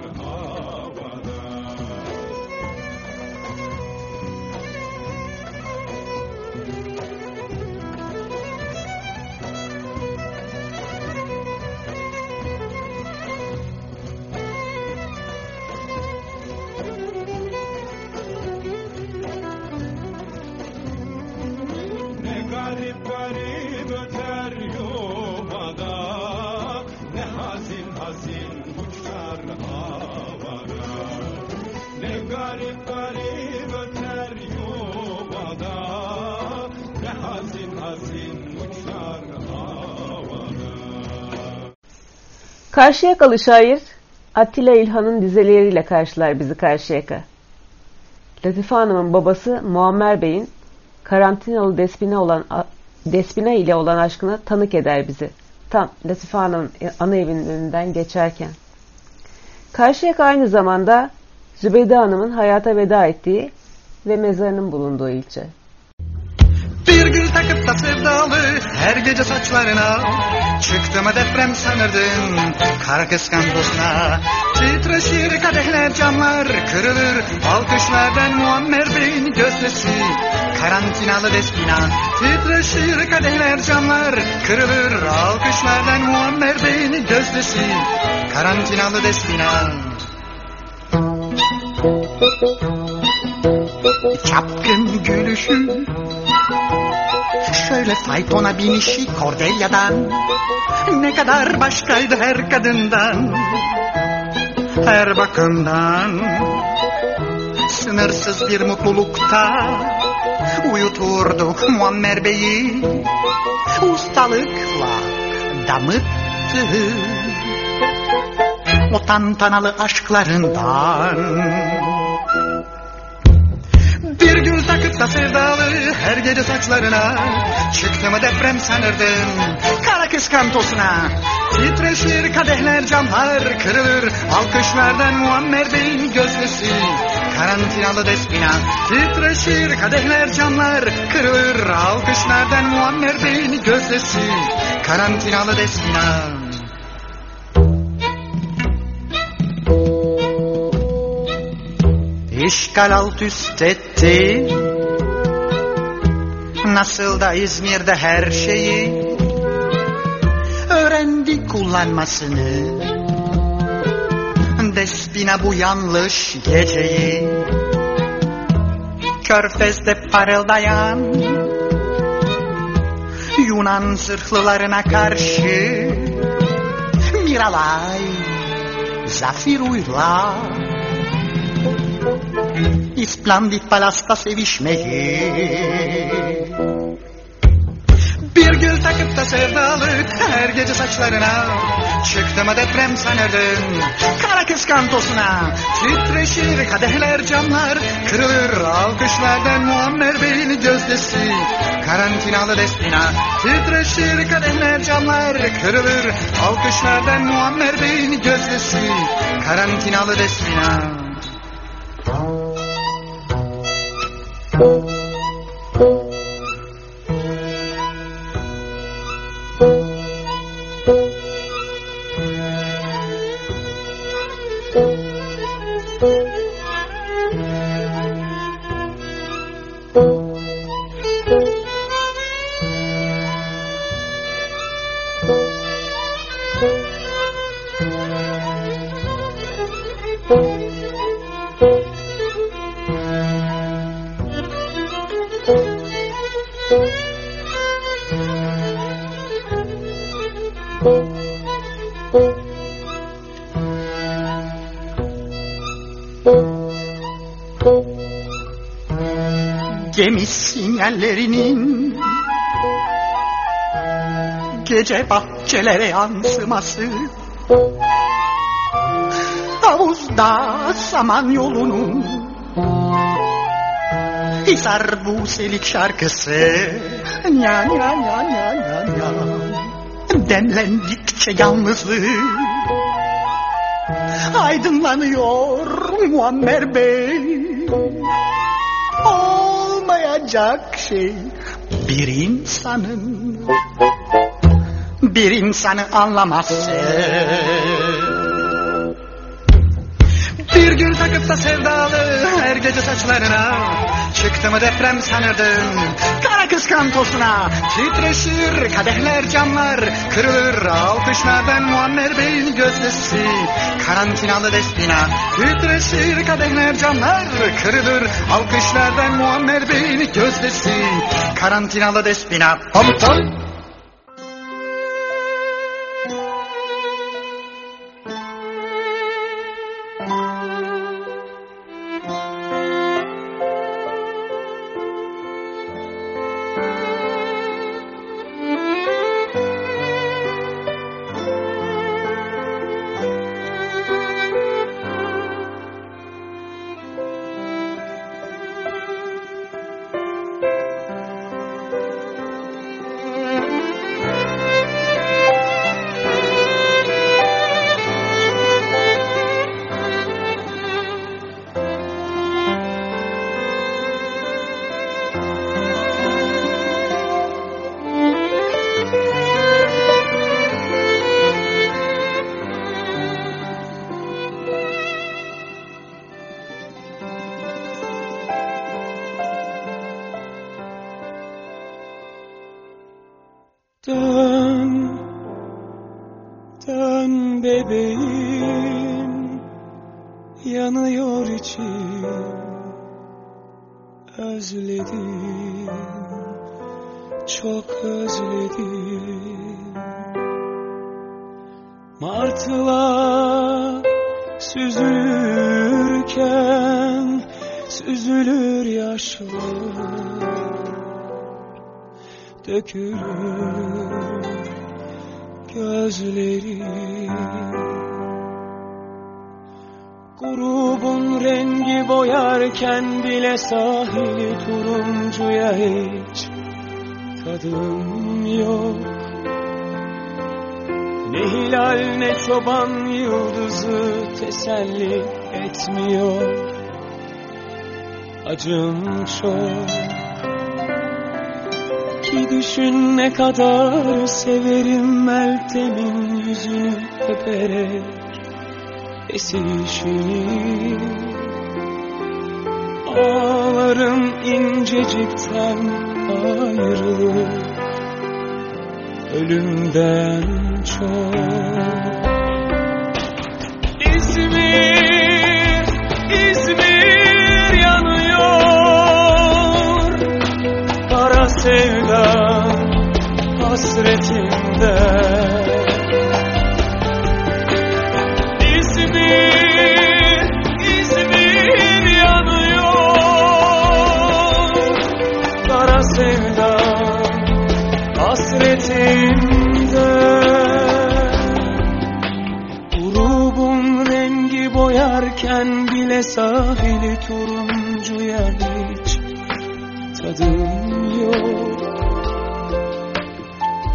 Karşıyakalı şair Attila İlhan'ın dizeleriyle karşılar bizi Karşıyaka. Latife Hanım'ın babası Muammer Bey'in karantinalı Despina olan Despina ile olan aşkına tanık eder bizi. Tam Latife Hanım'ın ana evinin önünden geçerken. Karşıyaka aynı zamanda Zübeyde Hanım'ın hayata veda ettiği ve mezarının bulunduğu ilçe. Bir gül takıp da sevdalı her gece saçlarına. Çıktı deprem sanırdın kara kıskan bozuna Titreşir kadehler camlar kırılır. Alkışlardan Muammer Bey'in gözdesi. Karantinalı despina Titreşir kadehler camlar kırılır. Alkışlardan Muammer Bey'in gözdesi. Karantinalı despina Çapkın gülüşü Şöyle faytona binişi Cordelia'dan Ne kadar başkaydı her kadından. Her bakımdan. Sınırsız bir mutlulukta Uyuturduk Muammer Bey'i. Ustalıkla damıttı O tantanalı aşklarından bir gül takıp da sevdalı her gece saçlarına. Çıktı mı deprem sanırdın kara kız kantosuna. Titreşir kadehler camlar kırılır Alkışlardan Muammer Bey'in gözdesi. Karantinalı despina Titreşir kadehler camlar kırılır Alkışlardan Muammer Bey'in gözdesi. Karantinalı despina İşgal alt üst etti. Nasıl da İzmir'de her şeyi Öğrendi kullanmasını. Despina bu yanlış geceyi Körfez'de parıldayan Yunan zırhlılarına karşı Miralay Zafiruyla İsplandit palasta sevişmeyi Bir gül takıp da sevdalı her gece saçlarına. Çıktı deprem sanırdın kara kıskantosuna Titreşir kadehler camlar kırılır alkışlardan Muammer Bey'in gözdesi. Karantinalı despina Titreşir kadehler camlar kırılır alkışlardan Muammer Bey'in gözdesi. Karantinalı despina Gemi sinyallerinin Gece bahçelere yansıması Havuzda saman yolunun Hisar bu selik şarkısı Nya nya nya nya nya nya Demlendikçe yalnızlık Aydınlanıyor Muammer Bey Olmayacak şey bir insanın bir insanı anlamazsın. Bir gün takıp da sevdalı her gece saçlarına Çıktı mı deprem sanırdın kara kıskantosuna Titreşir kadehler camlar kırılır alkışlardan Muammer Bey'in gözdesi Karantinalı despina Titreşir kadehler camlar kırılır alkışlardan Muammer Bey'in gözdesi Karantinalı despina Hop hop sevda hasretimde. Urubun rengi boyarken bile sahili turuncuya hiç tadım yok.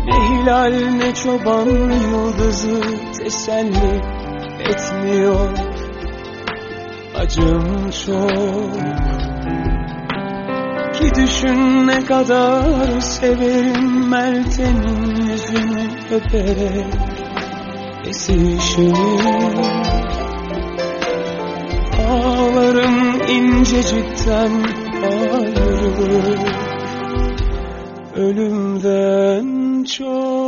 Ne hilal ne çoban yıldızı teselli etmiyor. Acım çok ki düşün ne kadar severim Meltem'in yüzünü öperek esişini Ağlarım incecikten ayrılık. Ölümden çok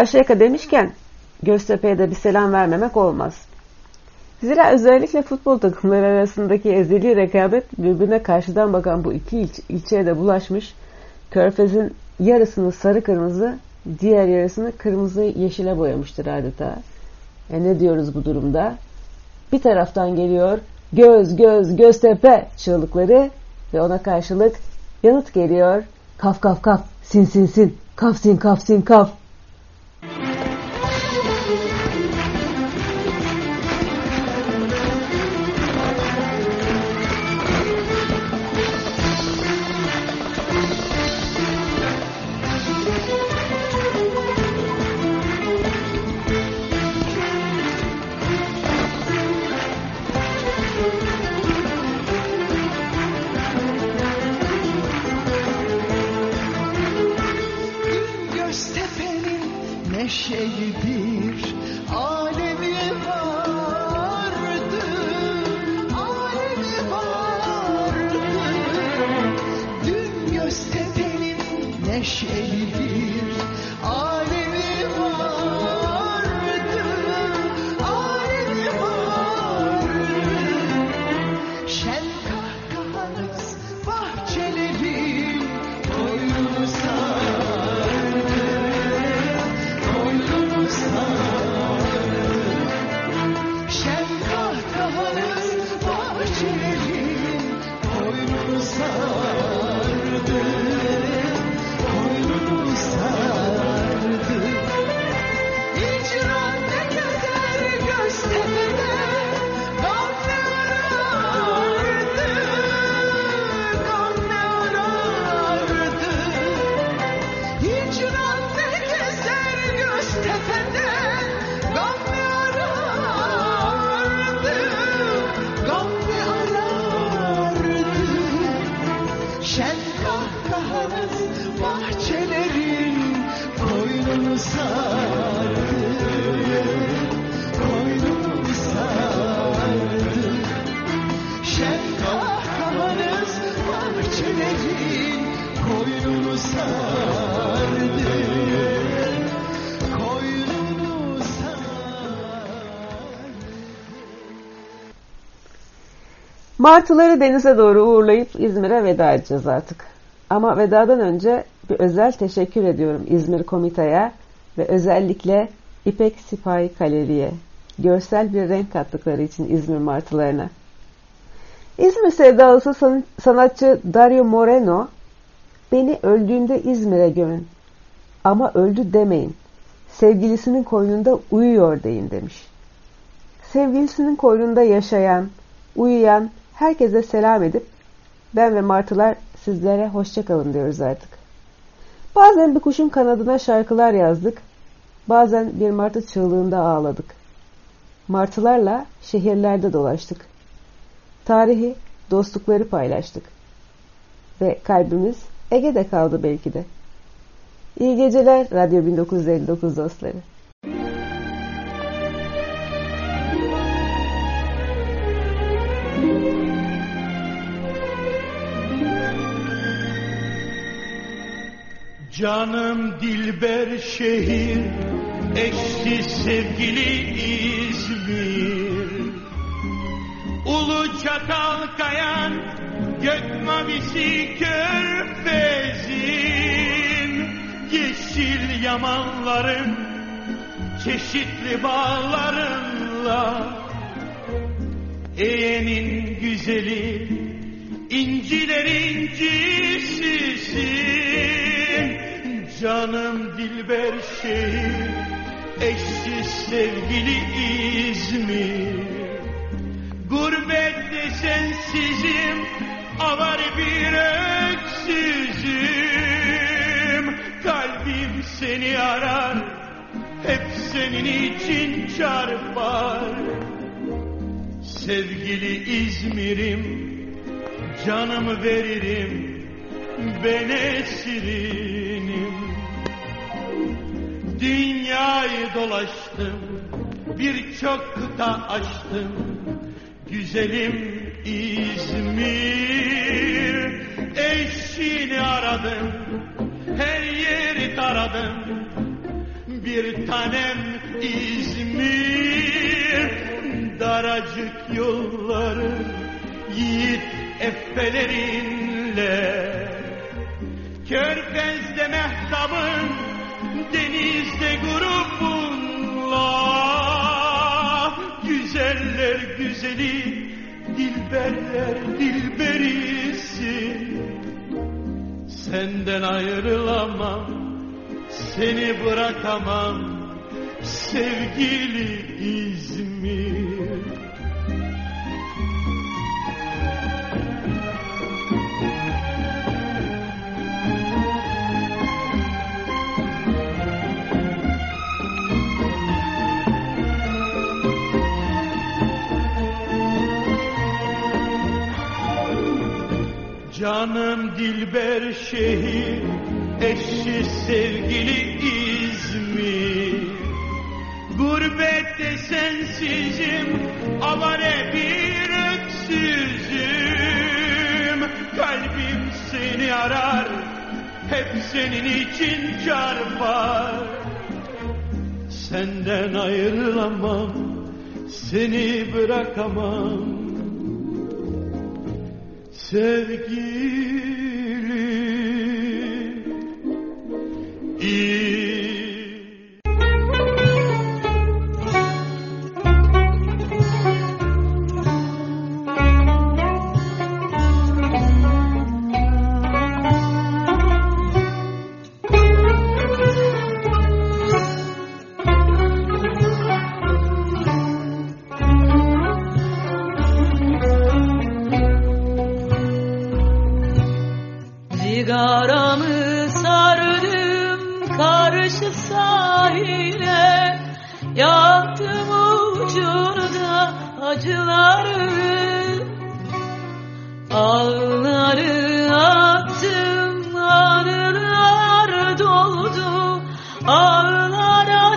Karşıyaka demişken Göztepe'ye de bir selam vermemek olmaz. Zira özellikle futbol takımları arasındaki ezeli rekabet birbirine karşıdan bakan bu iki il ilçeye de bulaşmış. Körfez'in yarısını sarı kırmızı, diğer yarısını kırmızı yeşile boyamıştır adeta. E ne diyoruz bu durumda? Bir taraftan geliyor göz göz göztepe çığlıkları ve ona karşılık yanıt geliyor kaf kaf kaf sin sin sin kaf sin kaf sin kaf Göztepe'nin neşeli bir alemi vardı Alemi vardı. Dün Göztepe'nin neşeli Martıları denize doğru uğurlayıp İzmir'e veda edeceğiz artık. Ama vedadan önce bir özel teşekkür ediyorum İzmir Komita'ya ve özellikle İpek Sipahi Kaleri'ye görsel bir renk kattıkları için İzmir martılarına. İzmir sevdalısı san- sanatçı Dario Moreno beni öldüğümde İzmir'e gömün ama öldü demeyin sevgilisinin koynunda uyuyor deyin demiş. Sevgilisinin koynunda yaşayan, uyuyan herkese selam edip ben ve martılar sizlere hoşçakalın diyoruz artık. Bazen bir kuşun kanadına şarkılar yazdık. Bazen bir martı çığlığında ağladık. Martılarla şehirlerde dolaştık. Tarihi, dostlukları paylaştık. Ve kalbimiz Ege'de kaldı belki de. İyi geceler Radyo 1959 dostları. Canım Dilber şehir, eşsiz sevgili İzmir. Ulu çatal kayan, gök mavisi körfezin. Yeşil yamanların, çeşitli bağlarınla. Eğenin güzeli, inciler incisisin. Canım Dilber şehir, eşsiz sevgili İzmir. Gurbette sensizim, avar bir öksüzüm. Kalbim seni arar, hep senin için çarpar. Sevgili İzmir'im, canımı veririm, ben esirinim. Dünyayı dolaştım, birçok kıta açtım. Güzelim İzmir, eşini aradım, her yeri taradım. Bir tanem İzmir, daracık yolları, yiğit efelerinle. Körfez'de mehtabım, denizde grubunla güzeller güzeli dilberler dilberisin. Senden ayrılamam seni bırakamam. Sevgili İzmir. Canım Dilber şehir, eşi sevgili İzmir. Gurbette sensizim, avare bir öksüzüm. Kalbim seni arar, hep senin için çarpar. Senden ayrılamam, seni bırakamam sevgilim. İyi Yaramı sardım karşı sahile. Yaktım ucunda acıları. Ağları attım anılar doldu. Ağlara